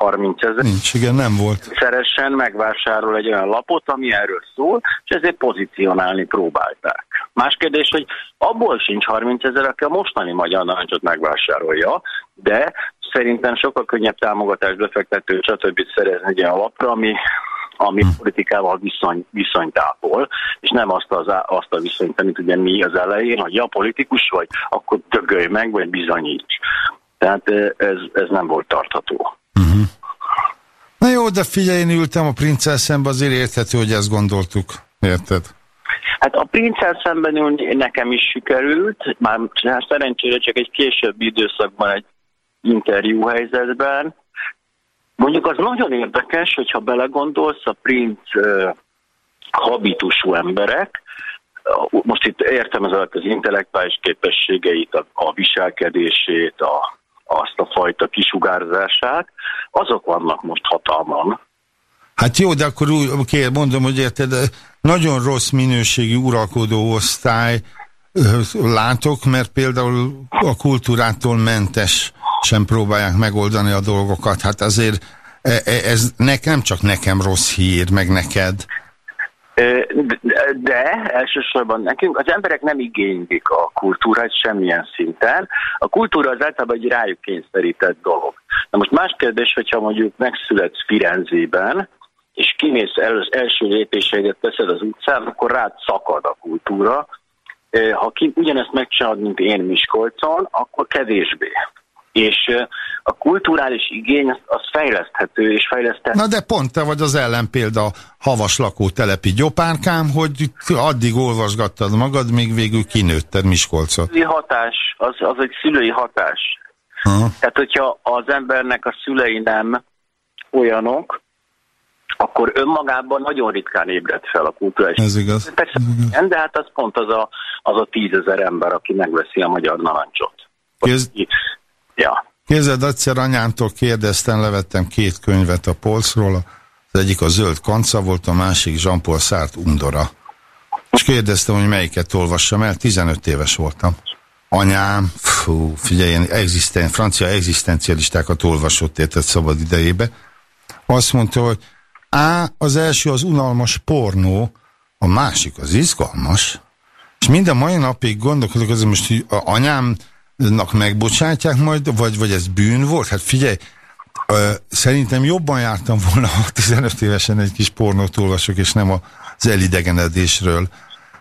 30 ezer. Nincs, igen, nem volt. Szeressen megvásárol egy olyan lapot, ami erről szól, és ezért pozícionálni próbálták. Más kérdés, hogy abból sincs 30 ezer, aki a mostani magyar narancsot megvásárolja, de szerintem sokkal könnyebb támogatás befektető, stb. szerezni egy olyan lapra, ami ami politikával viszony, viszonyt ápol, és nem azt, az, azt a viszonyt, amit ugye mi az elején, hogy ja, politikus vagy, akkor dögölj meg, vagy bizonyíts. Tehát eh, ez, ez nem volt tartható. Na jó, de figyelj, én ültem a princel szembe, azért érthető, hogy ezt gondoltuk. Érted? Hát a princel szemben ülni nekem is sikerült, már szerencsére csak egy későbbi időszakban egy interjú helyzetben. Mondjuk az nagyon érdekes, hogyha belegondolsz, a princ uh, habitusú emberek, uh, most itt értem ez alatt az intellektuális képességeit, a, a viselkedését, a, azt a fajta kisugárzását, azok vannak most hatalmon. Hát jó, de akkor úgy, oké, mondom, hogy érted, nagyon rossz minőségű uralkodó osztály látok, mert például a kultúrától mentes sem próbálják megoldani a dolgokat. Hát azért e- e- ez nekem csak nekem rossz hír, meg neked. De, elsősorban nekünk az emberek nem igénylik a kultúrát semmilyen szinten. A kultúra az általában egy rájuk kényszerített dolog. Na most más kérdés, hogyha mondjuk megszületsz Firenzében, és kimész el, az első lépéseidet teszed az utcán, akkor rád szakad a kultúra. Ha ki ugyanezt megcsinálod, mint én Miskolcon, akkor kevésbé. És a kulturális igény az, fejleszthető és fejleszthető. Na de pont te vagy az ellenpélda havas lakótelepi gyopárkám, hogy addig olvasgattad magad, még végül kinőtted Miskolcot. szülői hatás, az, az egy szülői hatás. Aha. Tehát, hogyha az embernek a szülei nem olyanok, akkor önmagában nagyon ritkán ébred fel a kulturális. Ez igaz. Persze, igen, de hát az pont az a, az a tízezer ember, aki megveszi a magyar narancsot. Kéz, Ja. Képzeld, egyszer anyámtól kérdeztem, levettem két könyvet a polcról, az egyik a Zöld Kanca volt, a másik Jean-Paul Sartre Undora. És kérdeztem, hogy melyiket olvassam el, 15 éves voltam. Anyám, fú, figyelj, ilyen existen, francia egzisztencialistákat olvasott, érted szabad idejébe. Azt mondta, hogy A, az első az unalmas pornó, a másik az izgalmas, és minden mai napig gondolkodok, hogy most hogy a anyám megbocsátják majd, vagy, vagy ez bűn volt? Hát figyelj, ö, szerintem jobban jártam volna, ha 15 évesen egy kis pornót olvasok, és nem az elidegenedésről,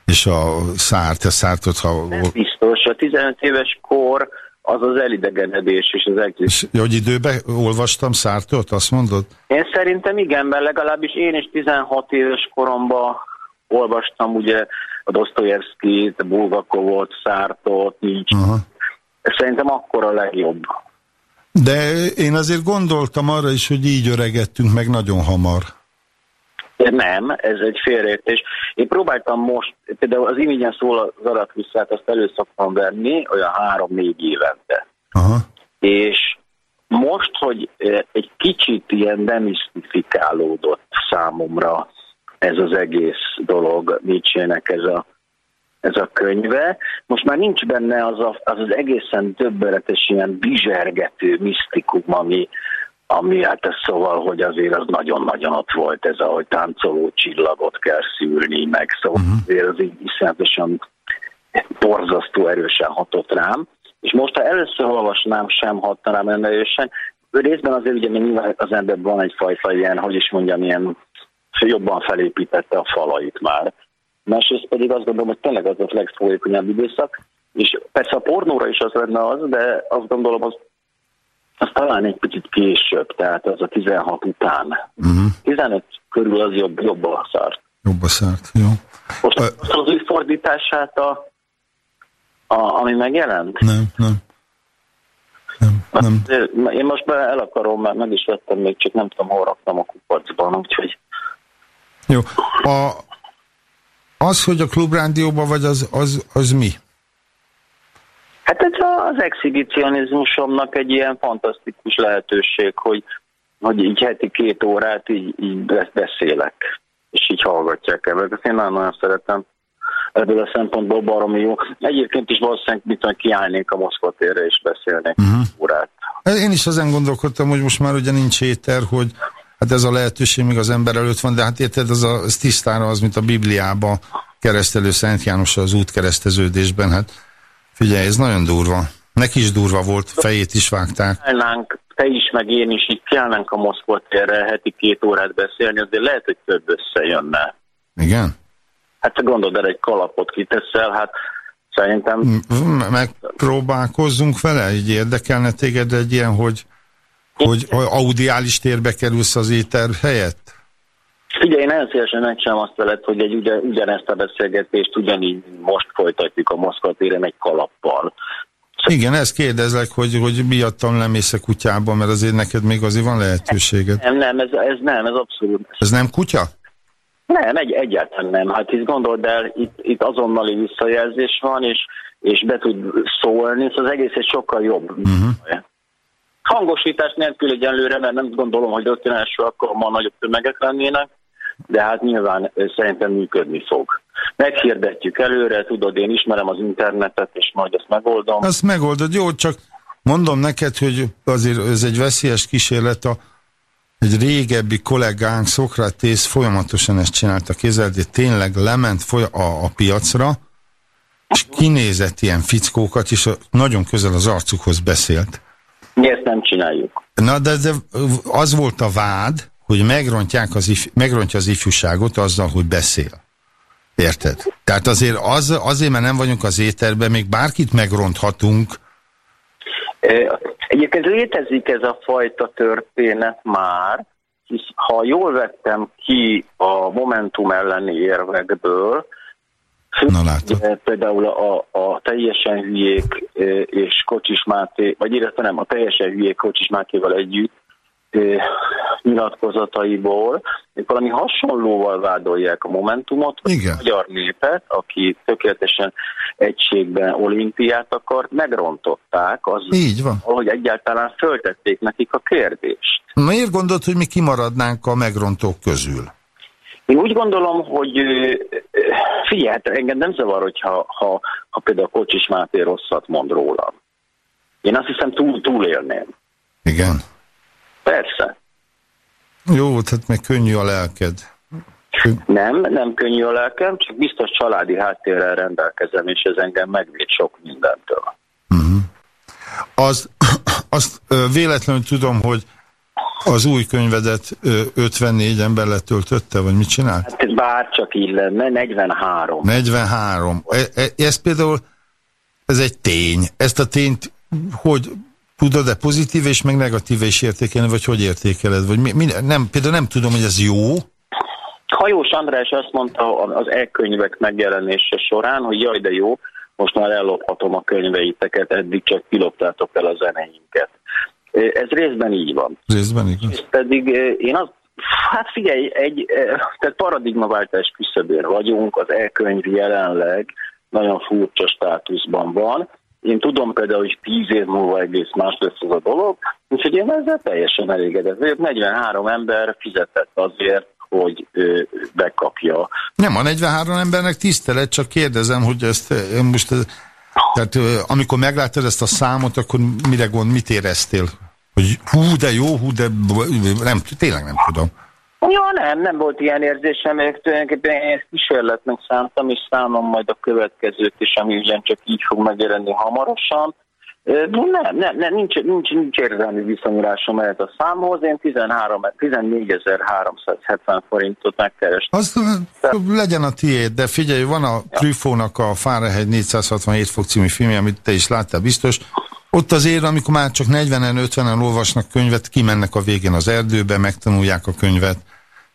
és a szárt, a szártot, ha... Nem biztos, a 15 éves kor az az elidegenedés és az egész. És, hogy időben olvastam szártot, azt mondod? Én szerintem igen, mert legalábbis én is 16 éves koromban olvastam ugye a Dostoyevskit, Bulgakovot, Szártot, így. -huh. Szerintem akkor a legjobb. De én azért gondoltam arra is, hogy így öregettünk meg nagyon hamar. Nem, ez egy félreértés. Én próbáltam most, például az imigyen szól az adatvisszát, azt elő szoktam venni, olyan három-négy évente. Aha. És most, hogy egy kicsit ilyen demisztifikálódott számomra ez az egész dolog, Nietzsének ez a, ez a könyve. Most már nincs benne az, a, az az egészen döbbenetes ilyen bizsergető misztikum, ami, ami hát ez szóval, hogy azért az nagyon-nagyon ott volt ez, ahogy táncoló csillagot kell szülni, meg szóval uh-huh. azért az így iszonyatosan borzasztó erősen hatott rám. És most, ha először olvasnám, sem hatta rám erősen, részben azért ugye nyilván az emberben van egyfajta ilyen, hogy is mondjam, ilyen jobban felépítette a falait már. Másrészt pedig azt gondolom, hogy tényleg az a legfolyékonyabb időszak, és persze a pornóra is az lenne az, de azt gondolom, az, az talán egy picit később, tehát az a 16 után. Uh-huh. Mhm. 15 körül az jobb, jobb a szárt. Jobb a szárt, jó. Most uh, az új fordítását, a, a, ami megjelent? Nem, nem. Nem, nem. Én most el akarom, mert meg is vettem még, csak nem tudom, hol raktam a kupacban, úgyhogy jó. A, az, hogy a klubrádióban vagy, az, az, az mi? Hát ez az exhibicionizmusomnak egy ilyen fantasztikus lehetőség, hogy, hogy így heti két órát így, így beszélek, és így hallgatják el. Ezt én nagyon-nagyon szeretem. Ebből a szempontból baromi jó. Egyébként is valószínűleg mit kiállnék a Moszkva térre és beszélnék uh-huh. órát. Én is ezen gondolkodtam, hogy most már ugye nincs éter, hogy Hát ez a lehetőség még az ember előtt van, de hát érted, az, a, az tisztára az, mint a Bibliában keresztelő Szent János az útkereszteződésben, hát figyelj, ez nagyon durva. Neki is durva volt, fejét is vágták. Elnánk, te is, meg én is így kiállnánk a Moszkva térre heti két órát beszélni, azért lehet, hogy több összejönne. Igen? Hát gondold el, egy kalapot kiteszel, hát szerintem... Megpróbálkozzunk vele? Így érdekelne téged egy ilyen, hogy hogy audiális térbe kerülsz az éter helyett? Figyelj, én nagyon szívesen megcsinálom azt veled, hogy egy ugyan, ugyanezt a beszélgetést ugyanígy most folytatjuk a Moszkva téren egy kalappal. Igen, ezt kérdezlek, hogy, hogy miattam nem mész a kutyába, mert azért neked még azért van lehetőséged. Nem, nem, ez, ez nem, ez abszolút. Ez nem kutya? Nem, egy, egyáltalán nem. Hát itt gondold el, itt, itt azonnali visszajelzés van, és, és be tud szólni, szóval az egész egy sokkal jobb. Uh-huh. Hangosítás nélkül egyenlőre, mert nem gondolom, hogy rögtön első alkalommal nagyobb tömegek lennének, de hát nyilván szerintem működni fog. Meghirdetjük előre, tudod, én ismerem az internetet, és majd ezt megoldom. Azt megoldod, jó, csak mondom neked, hogy azért ez egy veszélyes kísérlet, a, egy régebbi kollégánk, Szokratész folyamatosan ezt csinálta, kézzel, de tényleg lement a, a piacra, és kinézett ilyen fickókat, és nagyon közel az arcukhoz beszélt. Mi ezt nem csináljuk. Na, de, de az volt a vád, hogy megrontják az if, megrontja az ifjúságot azzal, hogy beszél. Érted? Tehát azért az, azért, mert nem vagyunk az éterben, még bárkit megronthatunk. Egyébként létezik ez a fajta történet már, hisz ha jól vettem ki a Momentum elleni érvekből, Na látod. Például a, a teljesen hülyék és Kocsis Máté, vagy illetve nem, a teljesen hülyék Kocsis Mátéval együtt nyilatkozataiból, valami hasonlóval vádolják a Momentumot, Igen. a magyar népet, aki tökéletesen egységben olimpiát akart, megrontották az, Így van. hogy egyáltalán föltették nekik a kérdést. Miért gondolod, hogy mi kimaradnánk a megrontók közül? Én úgy gondolom, hogy figyelj, hát engem nem zavar, hogyha ha, ha például Kocsis Máté rosszat mond rólam. Én azt hiszem túl, túlélném. Igen? Persze. Jó, tehát meg könnyű a lelked. Nem, nem könnyű a lelkem, csak biztos családi háttérrel rendelkezem, és ez engem megvéd sok mindentől. Uh-huh. az, azt véletlenül tudom, hogy az új könyvedet 54 ember letöltötte, vagy mit csinált? Hát bár csak így lenne, 43. 43. E, e, ez például, ez egy tény. Ezt a tényt hogy tudod-e pozitív és meg negatív is értékelni, vagy hogy értékeled? Vagy mi, mi, nem, például nem tudom, hogy ez jó. Hajós András azt mondta az e-könyvek megjelenése során, hogy jaj, de jó, most már ellophatom a könyveiteket, eddig csak kiloptátok el a zeneinket. Ez részben így van. Részben igaz. És pedig én azt, hát figyelj, egy, tehát paradigmaváltás küszöbén vagyunk, az e-könyv jelenleg nagyon furcsa státuszban van, én tudom például, hogy tíz év múlva egész más lesz ez a dolog, úgyhogy én ezzel teljesen elégedett. 43 ember fizetett azért, hogy bekapja. Nem, a 43 embernek tisztelet, csak kérdezem, hogy ezt most... Tehát amikor megláttad ezt a számot, akkor mire gond, mit éreztél? Hogy hú, de jó, hú, de nem, tényleg nem tudom. Ja, nem, nem volt ilyen érzésem, tulajdonképpen én ezt kísérletnek szántam, és szánom majd a következőt is, ami ugyancsak így fog megjelenni hamarosan. Nem, nem, nem nincs, nincs, nincs érzelmi viszonyulásom ehhez a számhoz. Én 14.370 forintot megkerestem. Az legyen a tiéd, de figyelj, van a Trüffónak a Fahrenheit 467 fok című filmje, amit te is láttál biztos. Ott azért, amikor már csak 40-en, 50-en olvasnak könyvet, kimennek a végén az erdőbe, megtanulják a könyvet.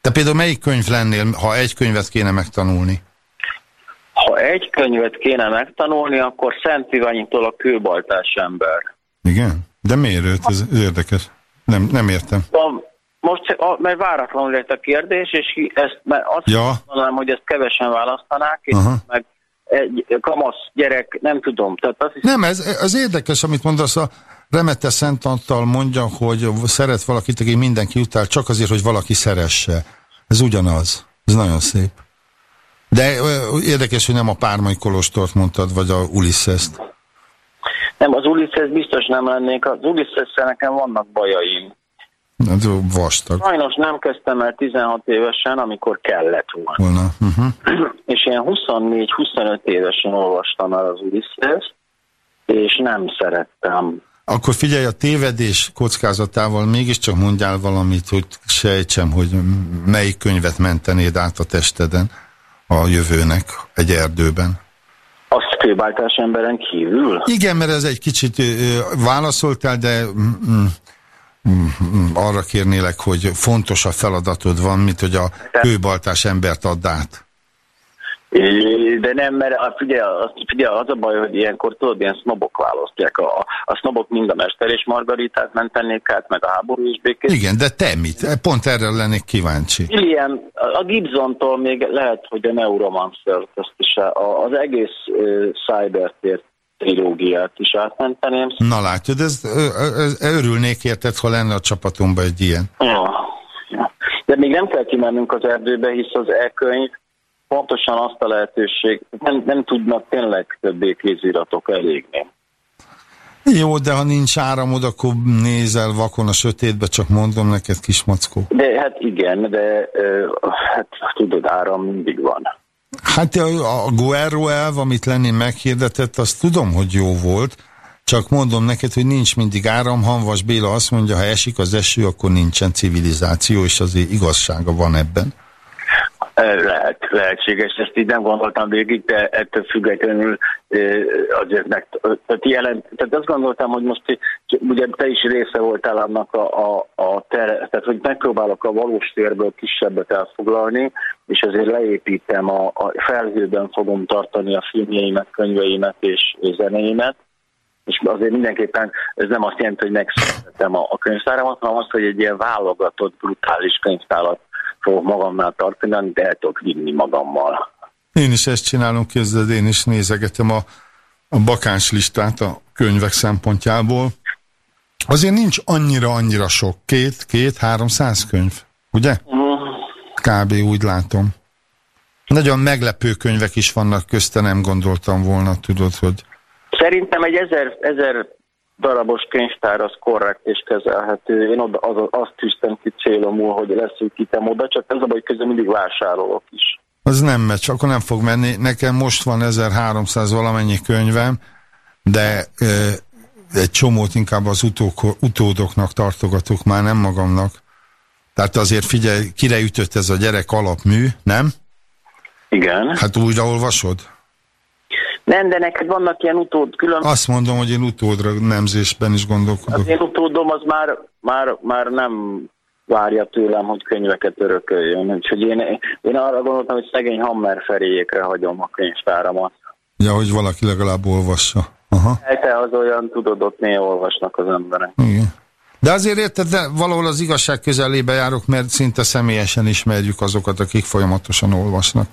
Te például melyik könyv lennél, ha egy könyvet kéne megtanulni? Ha egy könyvet kéne megtanulni, akkor Szent Iványitól a kőbaltás ember. Igen? De miért őt? Ez, ez érdekes. Nem, nem értem. Most, mert váratlanul lett a kérdés, és ezt, mert azt ja. mondanám, hogy ezt kevesen választanák, és Aha. meg egy kamasz gyerek, nem tudom. Tehát azt hiszem... Nem, ez, az érdekes, amit mondasz, a Remete Szent Antal mondja, hogy szeret valakit, aki mindenki utál, csak azért, hogy valaki szeresse. Ez ugyanaz. Ez nagyon szép. De érdekes, hogy nem a Pármai Kolostort mondtad, vagy a Ulysses-t. Nem, az Ulysses biztos nem lennék. Az ulysses nekem vannak bajaim. Ez vastag. Sajnos nem kezdtem el 16 évesen, amikor kellett volna. volna. Uh -huh. És én 24-25 évesen olvastam el az Ulysses, és nem szerettem. Akkor figyelj, a tévedés kockázatával mégiscsak mondjál valamit, hogy sejtsem, hogy melyik könyvet mentenéd át a testeden a jövőnek egy erdőben. Azt kőbáltás emberen kívül? Igen, mert ez egy kicsit válaszoltál, de mm, mm, mm, arra kérnélek, hogy fontos a feladatod van, mint hogy a kőbaltás embert add át. De nem, mert a, figyelj, az, figyelj, az a baj, hogy ilyenkor tudod, ilyen sznobok választják. A, a sznobok mind a Mester és Margaritát mentenék át, meg a háború is békét. Igen, de te mit? Pont erre lennék kíváncsi. William, a Gibsontól még lehet, hogy a Neuromancer, ezt is a, az egész uh, Cybertért trilógiát is átmenteném. Na látod, ez, ez, ez, örülnék érted, ha lenne a csapatomban egy ilyen. Ja. De még nem kell kimennünk az erdőbe, hisz az e-könyv pontosan azt a lehetőség, nem, nem tudnak tényleg többé kéziratok elégni. Jó, de ha nincs áramod, akkor nézel vakon a sötétbe, csak mondom neked, kismackó. De hát igen, de hát tudod, áram mindig van. Hát a Guerro elv, amit Lenin meghirdetett, azt tudom, hogy jó volt, csak mondom neked, hogy nincs mindig áram. Hanvas Béla azt mondja, ha esik az eső, akkor nincsen civilizáció, és azért igazsága van ebben. Lehet, lehetséges, ezt így nem gondoltam végig, de ettől függetlenül azért meg, tehát, jelent, tehát azt gondoltam, hogy most ugye te is része voltál annak a, a, a ter, tehát hogy megpróbálok a valós térből kisebbet elfoglalni, és ezért leépítem, a, a felhőben fogom tartani a filmjeimet, könyveimet és, és zenéimet, és azért mindenképpen ez nem azt jelenti, hogy megszületem a, a könyvtáramat, hanem azt, hogy egy ilyen válogatott, brutális könyvtárat fogok magamnál tartani, amit el tudok vinni magammal. Én is ezt csinálom, kezded, én is nézegetem a, a bakáns listát a könyvek szempontjából. Azért nincs annyira-annyira sok, két, két, háromszáz könyv, ugye? Kb. úgy látom. Nagyon meglepő könyvek is vannak közte, nem gondoltam volna, tudod, hogy... Szerintem egy ezer, ezer darabos könyvtár az korrekt és kezelhető. Én oda, az, azt tűztem ki célomul, hogy leszűkítem oda, csak ez a baj, közben mindig vásárolok is. Az nem megy, csak akkor nem fog menni. Nekem most van 1300 valamennyi könyvem, de e, egy csomót inkább az utók, utódoknak tartogatok, már nem magamnak. Tehát azért figyelj, kire ütött ez a gyerek alapmű, nem? Igen. Hát újra olvasod? Nem, de neked vannak ilyen utód külön... Azt mondom, hogy én utódra nemzésben is gondolkodok. Az én utódom az már, már, már nem várja tőlem, hogy könyveket örököljön. Úgyhogy én, én arra gondoltam, hogy szegény Hammer feléjékre hagyom a könyvtáramat. Ja, hogy valaki legalább olvassa. Aha. Te az olyan, tudod, ott néha olvasnak az emberek. Igen. De azért érted, de valahol az igazság közelébe járok, mert szinte személyesen ismerjük azokat, akik folyamatosan olvasnak.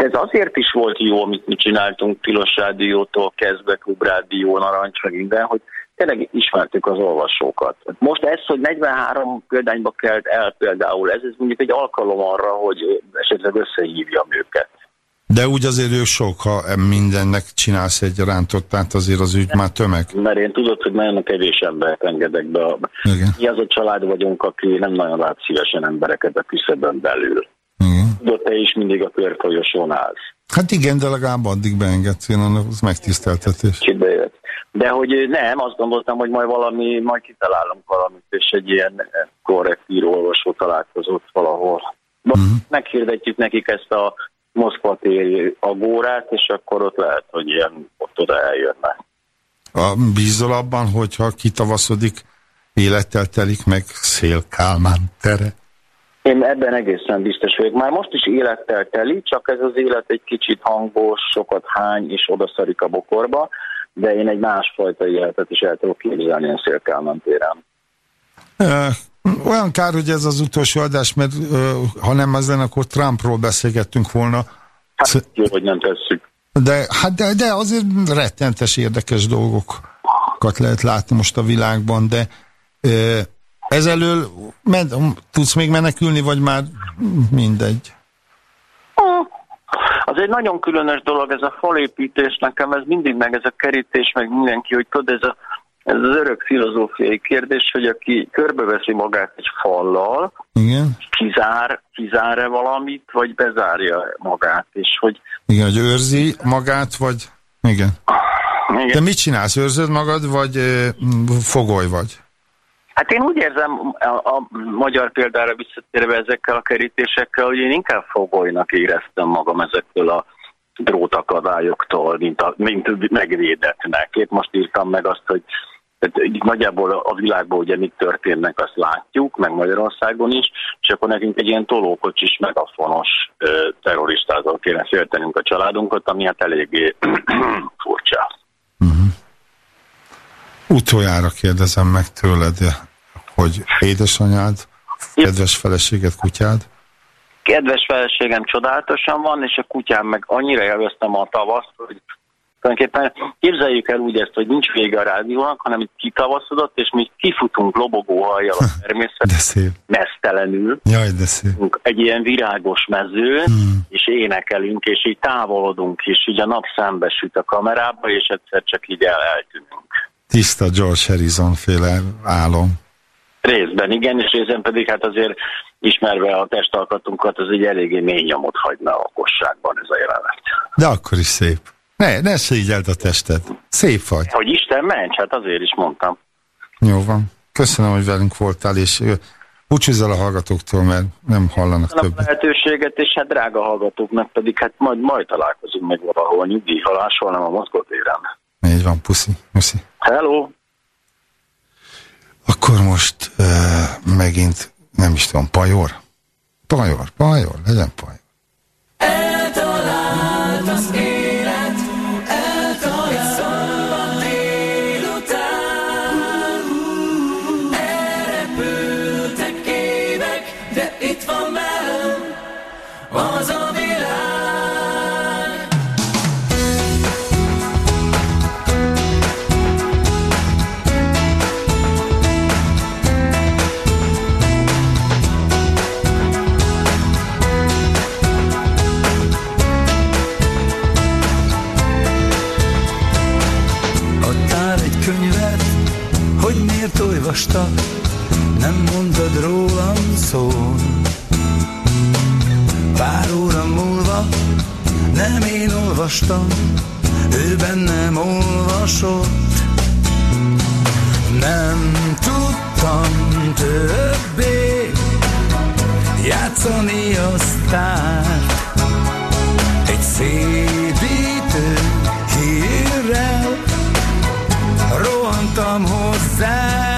Hát ez azért is volt jó, amit mi csináltunk Tilos Rádiótól kezdve, Klubrádió, Narancs, meg minden, hogy tényleg ismertük az olvasókat. Most ez, hogy 43 példányba kelt el például, ez, ez mondjuk egy alkalom arra, hogy esetleg összehívjam őket. De úgy azért ő sok, ha mindennek csinálsz egy rántottát, azért az ügy már tömeg. Mert én tudod, hogy nagyon kevés embert engedek be. Igen. Mi az a család vagyunk, aki nem nagyon lát szívesen embereket a küszöbön belül. Tudod, te is mindig a körfolyosón állsz. Hát igen, de legalább addig beengedsz, én az megtiszteltetés. Kibejött. De hogy nem, azt gondoltam, hogy majd valami, majd kitalálunk valamit, és egy ilyen korrekt író-olvasó találkozott valahol. Uh-huh. Meghirdetjük nekik ezt a Moszkva téri agórát, és akkor ott lehet, hogy ilyen ott oda eljönnek. A, bízol abban, hogyha kitavaszodik, élettel telik meg Szél Kálmán tere? Én ebben egészen biztos vagyok. Már most is élettel teli, csak ez az élet egy kicsit hangos, sokat hány, és odaszarik a bokorba, de én egy másfajta életet is el tudok képzelni a Szélkálmán téren. Olyan kár, hogy ez az utolsó adás, mert ha nem az lenne, akkor Trumpról beszélgettünk volna. Hát jó, hogy nem tesszük. De, hát de, de azért rettentes érdekes dolgokat lehet látni most a világban, de ezelől men, tudsz még menekülni, vagy már mindegy? Az egy nagyon különös dolog, ez a falépítés, nekem ez mindig meg, ez a kerítés, meg mindenki, hogy tudod, ez a ez az örök filozófiai kérdés, hogy aki körbeveszi magát egy fallal, Igen. kizár, kizár-e valamit, vagy bezárja magát, és hogy... Igen, hogy őrzi magát, vagy... Igen. Igen. De mit csinálsz? Őrzöd magad, vagy fogoly vagy? Hát én úgy érzem, a, a magyar példára visszatérve ezekkel a kerítésekkel, hogy én inkább fogolynak éreztem magam ezektől a drótakadályoktól, mint, a, mint megvédetnek. Én most írtam meg azt, hogy tehát nagyjából a világban ugye mit történnek, azt látjuk, meg Magyarországon is, és akkor nekünk egy ilyen tolókocsis, megafonos terroristázal kéne féltenünk a családunkat, ami hát eléggé furcsa. Uh-huh. Utoljára kérdezem meg tőled, hogy édesanyád, kedves feleséged, kutyád? Kedves feleségem csodálatosan van, és a kutyám meg annyira élveztem a tavaszt, hogy Tulajdonképpen képzeljük el úgy ezt, hogy nincs vége a rádiónak, hanem itt kitavaszodott, és mi kifutunk lobogó hajjal a természet, mesztelenül. Jaj, de szép. Egy ilyen virágos mezőn, hmm. és énekelünk, és így távolodunk, és így a nap szembesüt a kamerába, és egyszer csak így el eltűnünk. Tiszta George Harrison féle álom. Részben igen, és részben pedig hát azért ismerve a testalkatunkat, az egy eléggé mély nyomot hagyna a okosságban ez a jelenet. De akkor is szép. Ne, ne szégyeld a tested. Szép vagy. Hogy Isten ments, hát azért is mondtam. Jó van. Köszönöm, hogy velünk voltál, és búcsúzzal a hallgatóktól, mert nem hallanak többet. A lehetőséget, és hát drága hallgatóknak pedig, hát majd, majd találkozunk meg valahol nyugdíjhaláshol, nem a mozgótéren. Így van, puszi, puszi. Hello! Akkor most uh, megint, nem is tudom, pajor? Pajor, pajor, legyen pajor. Olvasta, nem mondtad rólam szól. Pár óra múlva nem én olvastam, ő bennem olvasott. Nem tudtam többé játszani aztán egy szédítő hírrel rohantam hozzá.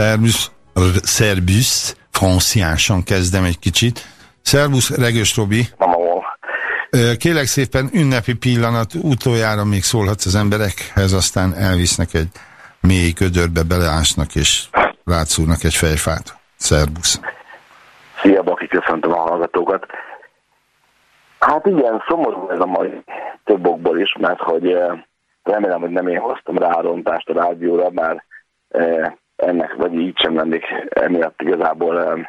Szerbusz, Szerbusz, franciásan kezdem egy kicsit. Szerbusz, Regős Robi. Kélek szépen ünnepi pillanat, utoljára még szólhatsz az emberekhez, aztán elvisznek egy mély ködörbe, beleásnak és rátszúrnak egy fejfát. Szerbusz. Szia, Baki, köszöntöm a hallgatókat. Hát igen, szomorú ez a mai több okból is, mert hogy remélem, hogy nem én hoztam rá a rádióra, már ennek, vagy így sem lennék emiatt igazából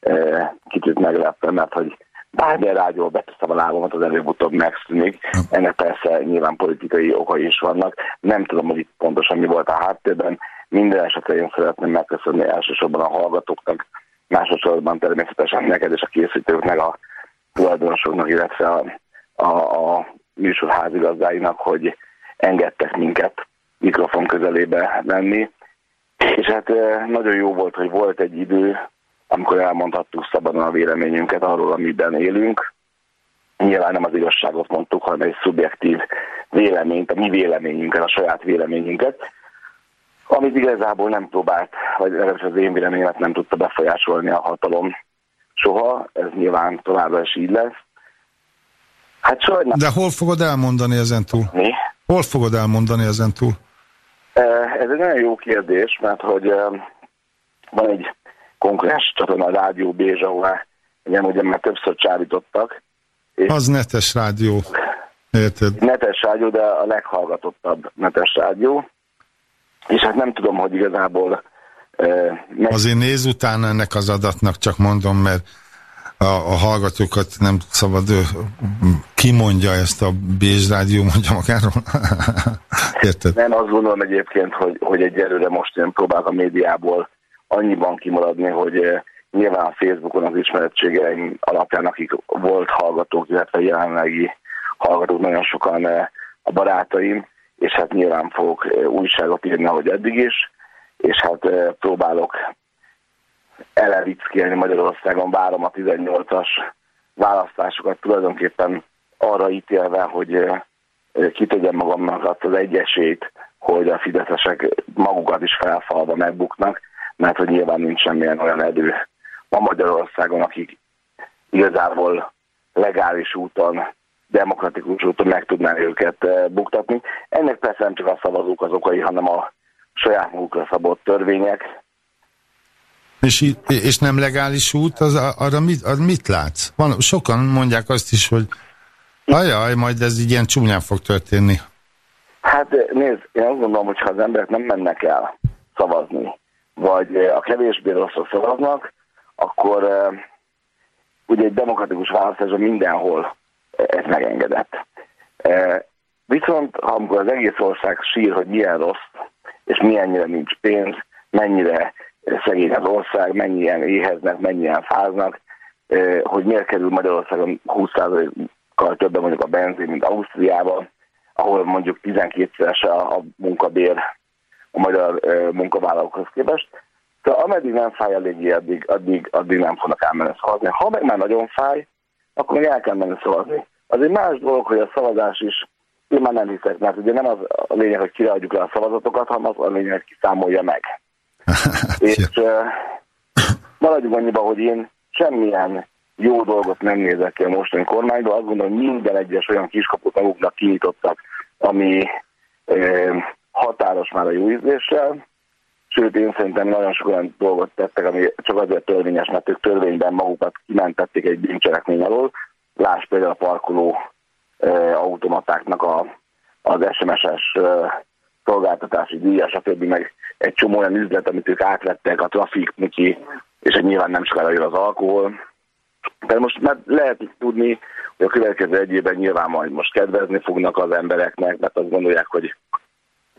e, kicsit meglepve, mert hogy bármilyen rádióval beteszem a lábamat, az előbb-utóbb megszűnik. Ennek persze nyilván politikai okai is vannak. Nem tudom, hogy itt pontosan mi volt a háttérben. Minden esetre én szeretném megköszönni elsősorban a hallgatóknak, másodszorban természetesen neked és a készítőknek, a tulajdonosoknak, illetve a, a, a műsor házigazdáinak, hogy engedtek minket mikrofon közelébe lenni. És hát nagyon jó volt, hogy volt egy idő, amikor elmondhattuk szabadon a véleményünket arról, amiben élünk. Nyilván nem az igazságot mondtuk, hanem egy szubjektív véleményt, a mi véleményünket, a saját véleményünket, amit igazából nem próbált, vagy legalábbis az én véleményemet nem tudta befolyásolni a hatalom, soha, ez nyilván továbbra is így lesz. Hát sajnálom. De hol fogod elmondani ezen túl? Mi? Hol fogod elmondani ezen túl? Ez egy nagyon jó kérdés, mert hogy van egy konkurens csatorna, a Rádió Bézs, ahová igen, ugye már többször csábítottak. Az netes rádió. Érted? Netes rádió, de a leghallgatottabb netes rádió. És hát nem tudom, hogy igazából... meg... Azért néz utána ennek az adatnak, csak mondom, mert a, a hallgatókat nem szabad, kimondja ezt a Bézs rádió, mondja magáról. Érted? Nem, azt gondolom egyébként, hogy, hogy egyelőre most én próbálok a médiából annyiban kimaradni, hogy nyilván Facebookon az ismerettségeim alapján, akik volt hallgatók, illetve jelenlegi hallgatók, nagyon sokan a barátaim, és hát nyilván fogok újságot írni, ahogy eddig is, és hát próbálok elevickélni Magyarországon, várom a 18-as választásokat tulajdonképpen arra ítélve, hogy ki tegyem magamnak azt az egyesét, hogy a fideszesek magukat is felfalva megbuknak, mert hogy nyilván nincs semmilyen olyan erő ma Magyarországon, akik igazából legális úton, demokratikus úton meg tudnánk őket buktatni. Ennek persze nem csak a szavazók az okai, hanem a saját magukra szabott törvények, és, és nem legális út, az, arra mit, az mit látsz? Van, sokan mondják azt is, hogy ajaj, majd ez így ilyen csúnyán fog történni. Hát nézd, én azt gondolom, hogy az emberek nem mennek el szavazni, vagy a kevésbé rosszra szavaznak, akkor uh, ugye egy demokratikus választásban mindenhol ez megengedett. Viszont amikor az egész ország sír, hogy milyen rossz, és milyennyire nincs pénz, mennyire szegény az ország, mennyien éheznek, mennyien fáznak, hogy miért kerül Magyarországon 20%-kal többen mondjuk a benzin, mint Ausztriában, ahol mondjuk 12-szeres a munkabér a magyar munkavállalókhoz képest. Tehát ameddig nem fáj eléggé, addig, addig, addig nem fognak elmenni szavazni. Ha meg már nagyon fáj, akkor meg el kell menni szavazni. Az egy más dolog, hogy a szavazás is, én már nem hiszek, mert ugye nem az a lényeg, hogy kiadjuk le a szavazatokat, hanem az a lényeg, hogy kiszámolja meg. és uh, maradjunk annyiba, hogy én semmilyen jó dolgot nem nézek ki a mostani kormányba, azt gondolom, hogy minden egyes olyan kiskaput maguknak kinyitottak, ami uh, határos már a jó ízléssel, sőt én szerintem nagyon sok olyan dolgot tettek, ami csak azért törvényes, mert ők törvényben magukat kimentették egy bűncselekmény alól. Láss például a parkoló uh, automatáknak a, az SMS-es uh, szolgáltatási díjas, a többi meg egy csomó olyan üzlet, amit ők átvettek, a trafik, Miki, és egy nyilván nem sokára jön az alkohol. De most már lehet tudni, hogy a következő egy évben nyilván majd most kedvezni fognak az embereknek, mert azt gondolják, hogy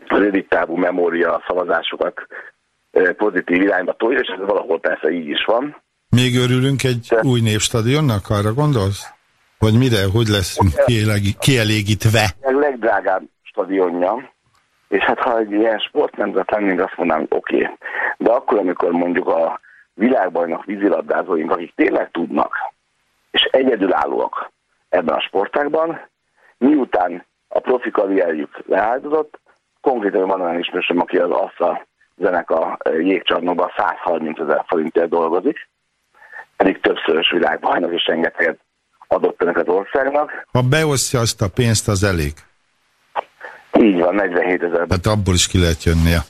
rövid távú memória a szavazásokat pozitív irányba tolja, és ez valahol persze így is van. Még örülünk egy De... új népstadionnak, arra gondolsz? Vagy mire, hogy leszünk kielégítve? A legdrágább stadionja, és hát ha egy ilyen sportnemzet lennénk, azt mondanánk, oké. Okay. De akkor, amikor mondjuk a világbajnok vízilabdázóink, akik tényleg tudnak, és egyedülállóak ebben a sportágban, miután a profi karrierjük leáldozott, konkrétan van olyan ismerősöm, aki az ASZA zenek a jégcsarnokban 130 ezer forintért dolgozik, pedig többszörös világbajnok és rengeteget adott ennek az országnak. Ha beosztja azt a pénzt, az elég. Így van, 47 ezer. Hát abból is ki lehet jönnie.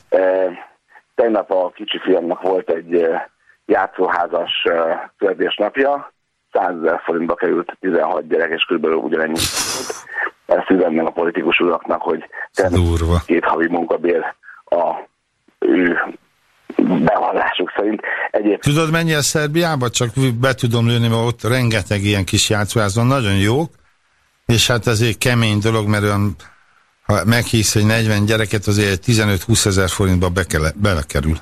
Tegnap a kicsi fiamnak volt egy játszóházas születésnapja, 100 ezer forintba került 16 gyerek, és körülbelül ugyanennyi. Ezt üzennem a politikus uraknak, hogy két havi munkabér a ő bevallásuk szerint. Egyébként... Tudod mennyi a Szerbiában? Csak be tudom lőni, mert ott rengeteg ilyen kis játszóház van, nagyon jók, és hát ez egy kemény dolog, mert olyan ha meghisz egy 40 gyereket, azért 15-20 ezer forintba bekele, belekerül.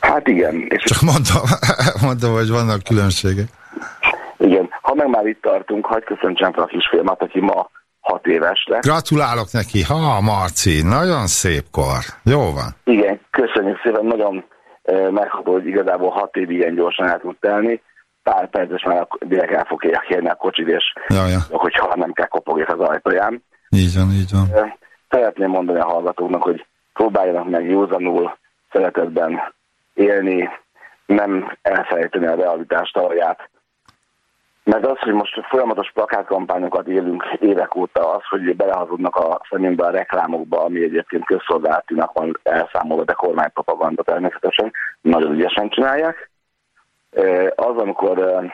Hát igen. És Csak mondom, mondom, hogy vannak különbségek. Igen, ha meg már itt tartunk, hagyd köszöntsem fel a kisfilmet, aki ma hat éves lett. Gratulálok neki, ha Marci, nagyon szép kor. Jó van. Igen, köszönjük szépen, nagyon eh, megható, hogy igazából hat év ilyen gyorsan el tud telni. Pár perces már a gyerek el fogja kérni a kocsit, és ja, ja. hogyha nem kell kopogni az ajtaján. Így van, így van. Szeretném mondani a hallgatóknak, hogy próbáljanak meg józanul, szeretetben élni, nem elfelejteni a realitást alját. Mert az, hogy most folyamatos plakátkampányokat élünk évek óta, az, hogy belehazudnak a szemünkbe a reklámokba, ami egyébként közszolgálatinak van elszámolva, de kormánypropaganda természetesen, nagyon ügyesen csinálják. Az, amikor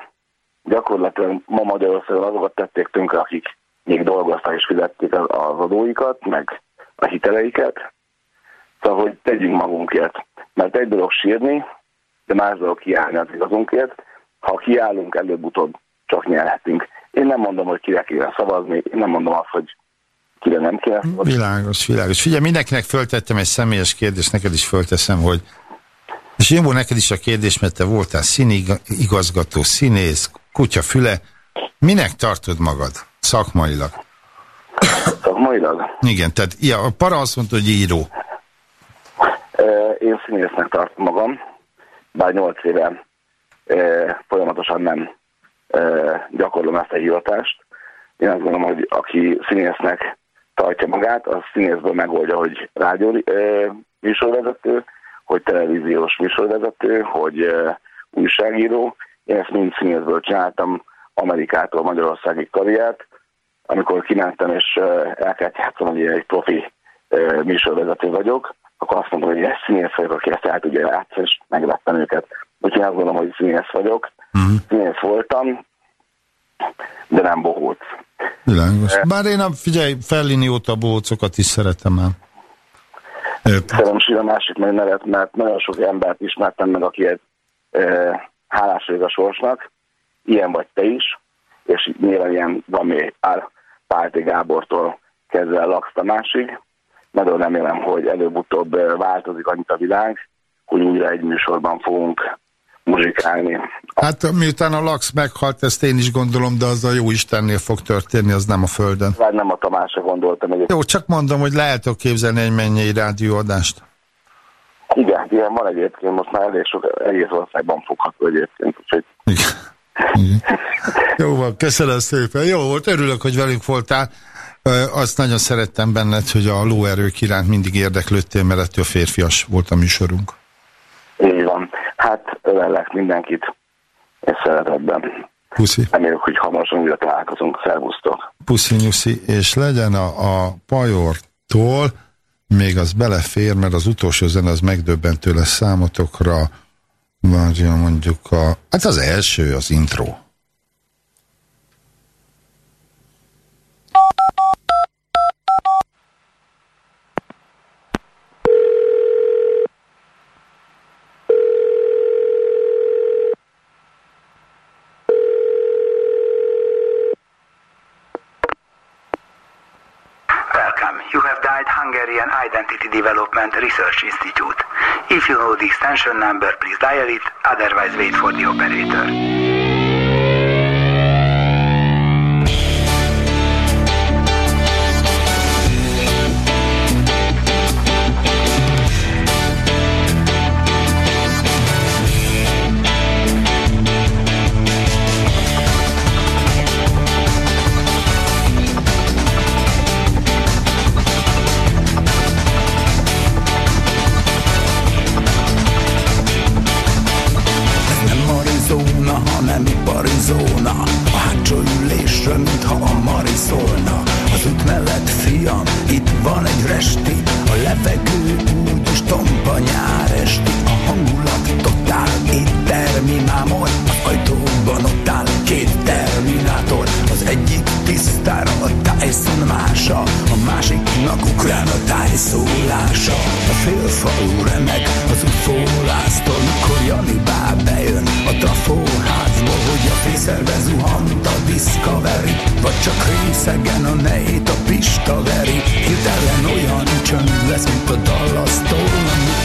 gyakorlatilag ma Magyarországon azokat tették tönkre, akik még dolgoztak és fizették az adóikat, meg a hiteleiket. Szóval, hogy tegyünk magunkért. Mert egy dolog sírni, de más dolog kiállni az igazunkért. Ha kiállunk, előbb-utóbb csak nyerhetünk. Én nem mondom, hogy kire kéne szavazni, én nem mondom azt, hogy kire nem szavazni. Világos, világos. Figyelj, mindenkinek föltettem egy személyes kérdést, neked is fölteszem, hogy és volt neked is a kérdés, mert te voltál színigazgató, színész, kutya füle. Minek tartod magad szakmailag? Szakmailag? Igen, tehát ja, a para azt mondta, hogy író. Én színésznek tartom magam, bár nyolc éve folyamatosan nem gyakorlom ezt a hivatást. Én azt gondolom, hogy aki színésznek tartja magát, az színészből megoldja, hogy rádió műsorvezető, hogy televíziós műsorvezető, hogy újságíró. Én ezt mind színészből csináltam Amerikától Magyarországi karriert. Amikor kimentem és el kellett játszom, hogy egy profi műsorvezető vagyok, akkor azt mondom, hogy egy színész vagyok, aki ezt el tudja játszani, és megvettem őket. Úgyhogy azt gondolom, hogy színész vagyok. Uh-huh. Színész voltam, de nem bohóc. Világos. Bár én, a, figyelj, Fellini óta bohócokat is szeretem el. Szerencsére a másik meg nevet, mert nagyon sok embert ismertem meg, aki egy e, hálás a sorsnak, ilyen vagy te is, és nyilván ilyen van még Pálti Gábortól kezdve Laksz Tamásig. Nagyon remélem, hogy előbb-utóbb változik annyit a világ, hogy újra egy műsorban fogunk muzsikálni. Hát miután a Lax meghalt, ezt én is gondolom, de az a jó Istennél fog történni, az nem a Földön. Vagy nem a Tamásra gondoltam. Egyébként. Jó, csak mondom, hogy lehetok képzelni egy mennyei rádióadást. Igen, ilyen van egyébként, most már elég sok, egész országban fogható egyébként, úgyhogy... Igen. Igen. Jó van, köszönöm szépen. Jó volt, örülök, hogy velünk voltál. Azt nagyon szerettem benned, hogy a lóerők iránt mindig érdeklődtél, mert ettől férfias volt a műsorunk. Így van. Hát ölellek mindenkit, és szeretetben. Puszi. Reméljük, hogy hamarosan újra találkozunk. Szervusztok. Puszi nyuszi, és legyen a, a pajortól, még az belefér, mert az utolsó zene az megdöbbentő lesz számotokra, vagy mondjuk a, hát az első, az intro. Hungarian Identity Development Research Institute. If you know the extension number, please dial it, otherwise wait for the operator. Steve. hatása A másiknak ukrán a tájszólása A félfalú remek az ufóláztól Mikor Jani bá bejön. A trafóházból Hogy a fészerbe zuhant a Discovery Vagy csak részegen a nejét a Pista veri. Hirtelen olyan csönd lesz, mint a dallas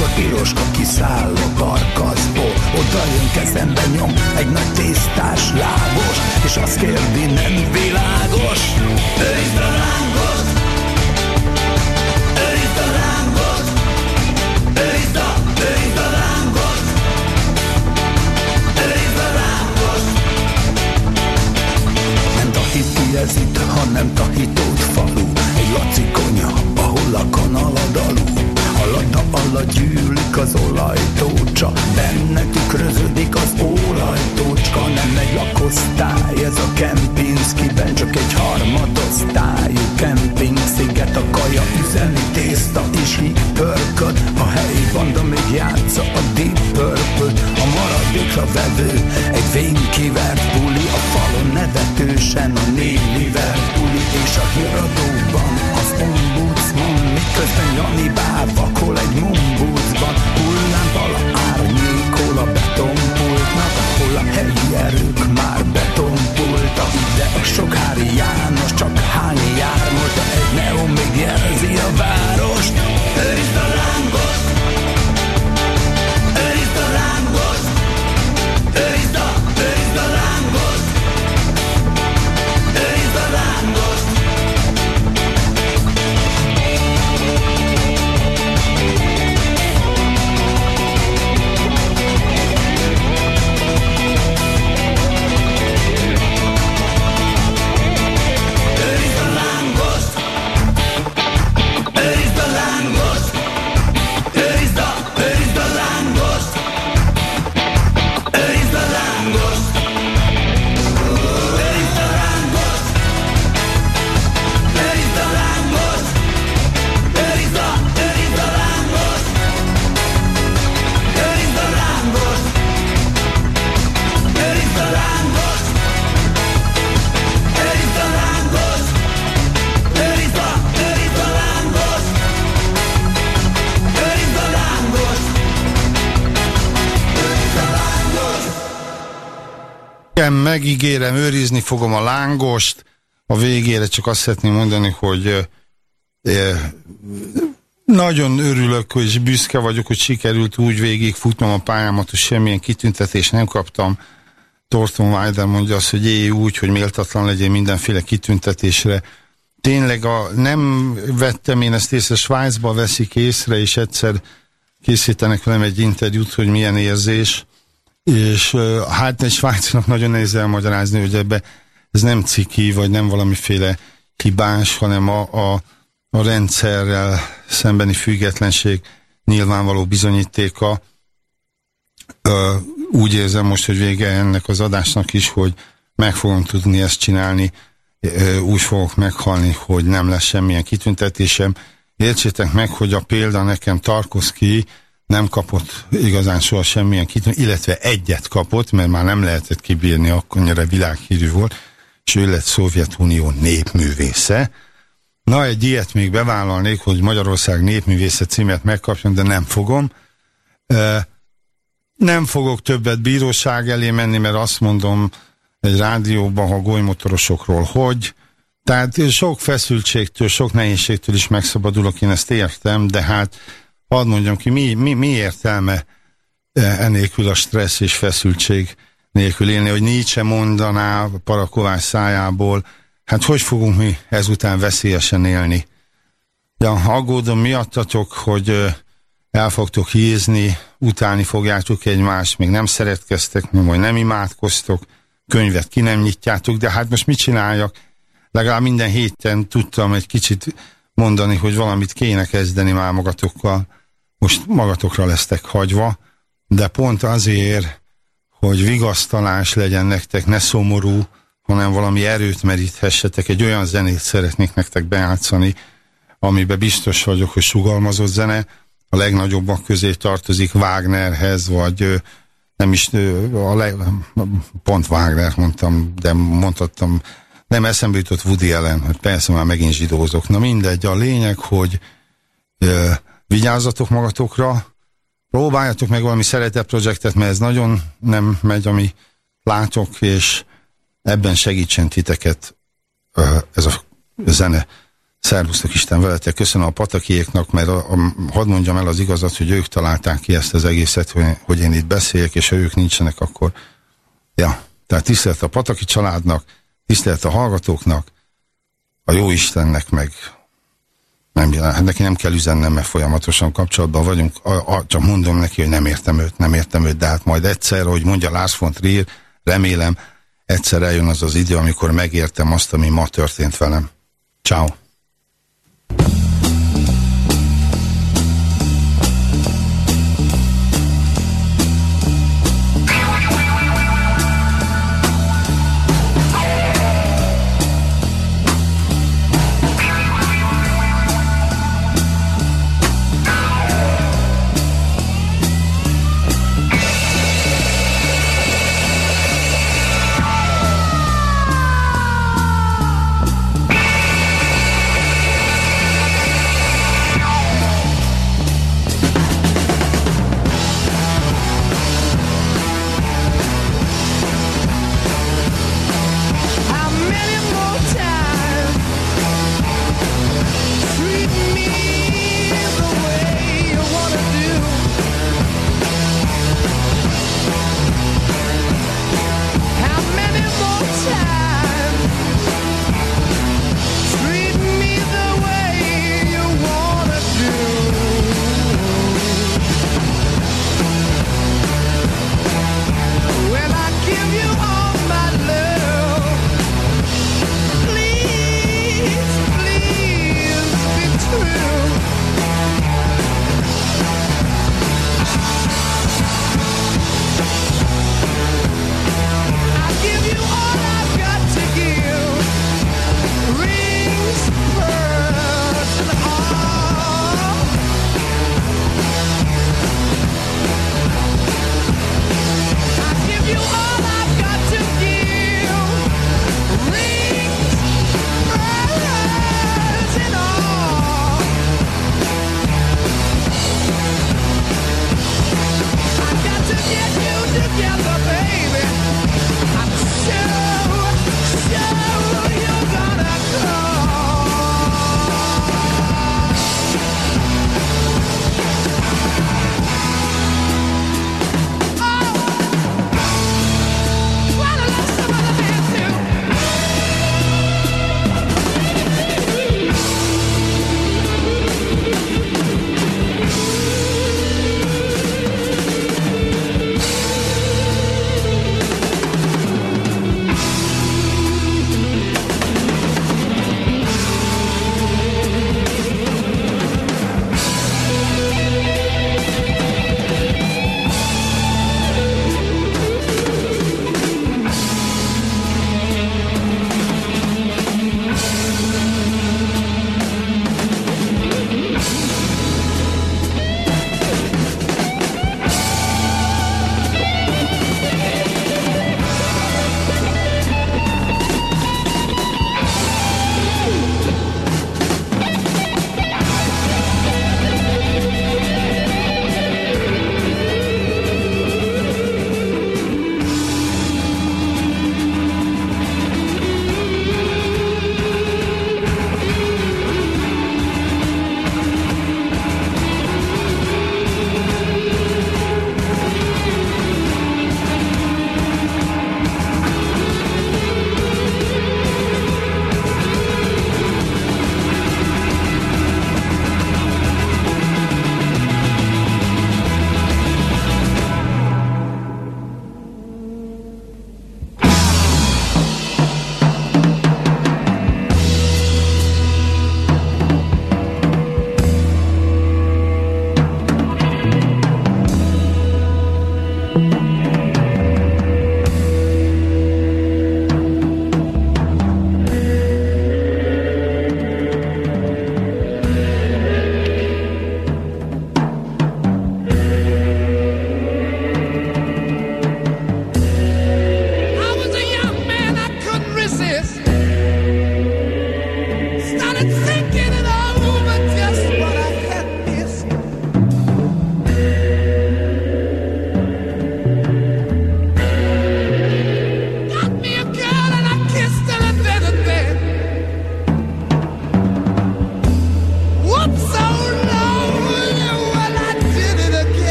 akkor piroska kiszáll a karkaszból. Oda jön kezembe nyom egy nagy tésztás lábos És azt kérdi nem világos? Őrizd a lángot Őrizd a lángot Őrizd a, őrizd a lángot Őrizd a lángot Nem Tahiti ez itt, hanem Tahitót falu Egy laci konyha, ahol a kanal a dalú Halada alatt gyűlik az olajtócsa. Benne tükröződik az olajtócska Nem egy lakosztály ez a Kempinskiben Csak egy harmadosztályú kemping sziget. A kaja üzemi tészta is pörköd. A helyi banda még játsza a Deep Purple A maradékra vevő egy vénykivert buli. A falon nevetősen a négy buli. És a híradóban az ombudsman Miközben Jani bár vakol egy mumbucban Hullámpala árnyékol a betonpultnak Ahol a helyi erők már betonpultak. De a sokhári János csak hány jár Most egy neon még jelzi a várost. Őrizd a lángot megígérem, őrizni fogom a lángost. A végére csak azt szeretném mondani, hogy ö, nagyon örülök, és büszke vagyok, hogy sikerült úgy végig futnom a pályámat, hogy semmilyen kitüntetést nem kaptam. Thornton Wilder mondja azt, hogy élj úgy, hogy méltatlan legyen mindenféle kitüntetésre. Tényleg a, nem vettem én ezt észre, Svájcba veszik észre, és egyszer készítenek velem egy interjút, hogy milyen érzés és hát egy Svájcinak nagyon nehéz elmagyarázni, hogy ebbe ez nem ciki, vagy nem valamiféle hibás, hanem a, a, a rendszerrel szembeni függetlenség nyilvánvaló bizonyítéka. Uh, úgy érzem most, hogy vége ennek az adásnak is, hogy meg fogom tudni ezt csinálni, uh, úgy fogok meghalni, hogy nem lesz semmilyen kitüntetésem. Értsétek meg, hogy a példa nekem Tarkovsky, nem kapott igazán soha semmilyen kitűnő, illetve egyet kapott, mert már nem lehetett kibírni, akkor nyere világhírű volt, és ő lett Szovjetunió népművésze. Na, egy ilyet még bevállalnék, hogy Magyarország népművésze címet megkapjon, de nem fogom. Nem fogok többet bíróság elé menni, mert azt mondom egy rádióban, ha golymotorosokról, hogy tehát sok feszültségtől, sok nehézségtől is megszabadulok, én ezt értem, de hát hadd mondjam ki, mi, mi, mi értelme enélkül a stressz és feszültség nélkül élni, hogy Nietzsche mondaná parakovás szájából, hát hogy fogunk mi ezután veszélyesen élni? Ja, aggódom miattatok, hogy el fogtok hízni, utálni fogjátok egymást, még nem szeretkeztek, még majd nem imádkoztok, könyvet ki nem nyitjátok, de hát most mit csináljak? Legalább minden héten tudtam egy kicsit mondani, hogy valamit kéne kezdeni már magatokkal. Most magatokra lesztek hagyva, de pont azért, hogy vigasztalás legyen nektek, ne szomorú, hanem valami erőt meríthessetek. Egy olyan zenét szeretnék nektek bejátszani, amiben biztos vagyok, hogy sugalmazott zene, a legnagyobbak közé tartozik Wagnerhez, vagy nem is, a leg, pont Wagner mondtam, de mondhattam, nem eszembe jutott Woody Allen, hogy persze már megint zsidózok. Na mindegy, a lényeg, hogy vigyázzatok magatokra, próbáljatok meg valami szeretetprojektet, mert ez nagyon nem megy, ami látok, és ebben segítsen titeket ez a zene. Szervusztok Isten veletek, köszönöm a patakiéknak, mert a, a, hadd mondjam el az igazat, hogy ők találták ki ezt az egészet, hogy, hogy én itt beszéljek, és ha ők nincsenek, akkor ja, tehát tisztelt a pataki családnak, tisztelt a hallgatóknak, a jó Istennek meg nem, hát neki nem kell üzennem, mert folyamatosan kapcsolatban vagyunk, a, a, csak mondom neki, hogy nem értem őt, nem értem őt, de hát majd egyszer, hogy mondja Lars von Trier, remélem, egyszer eljön az az idő, amikor megértem azt, ami ma történt velem. Ciao.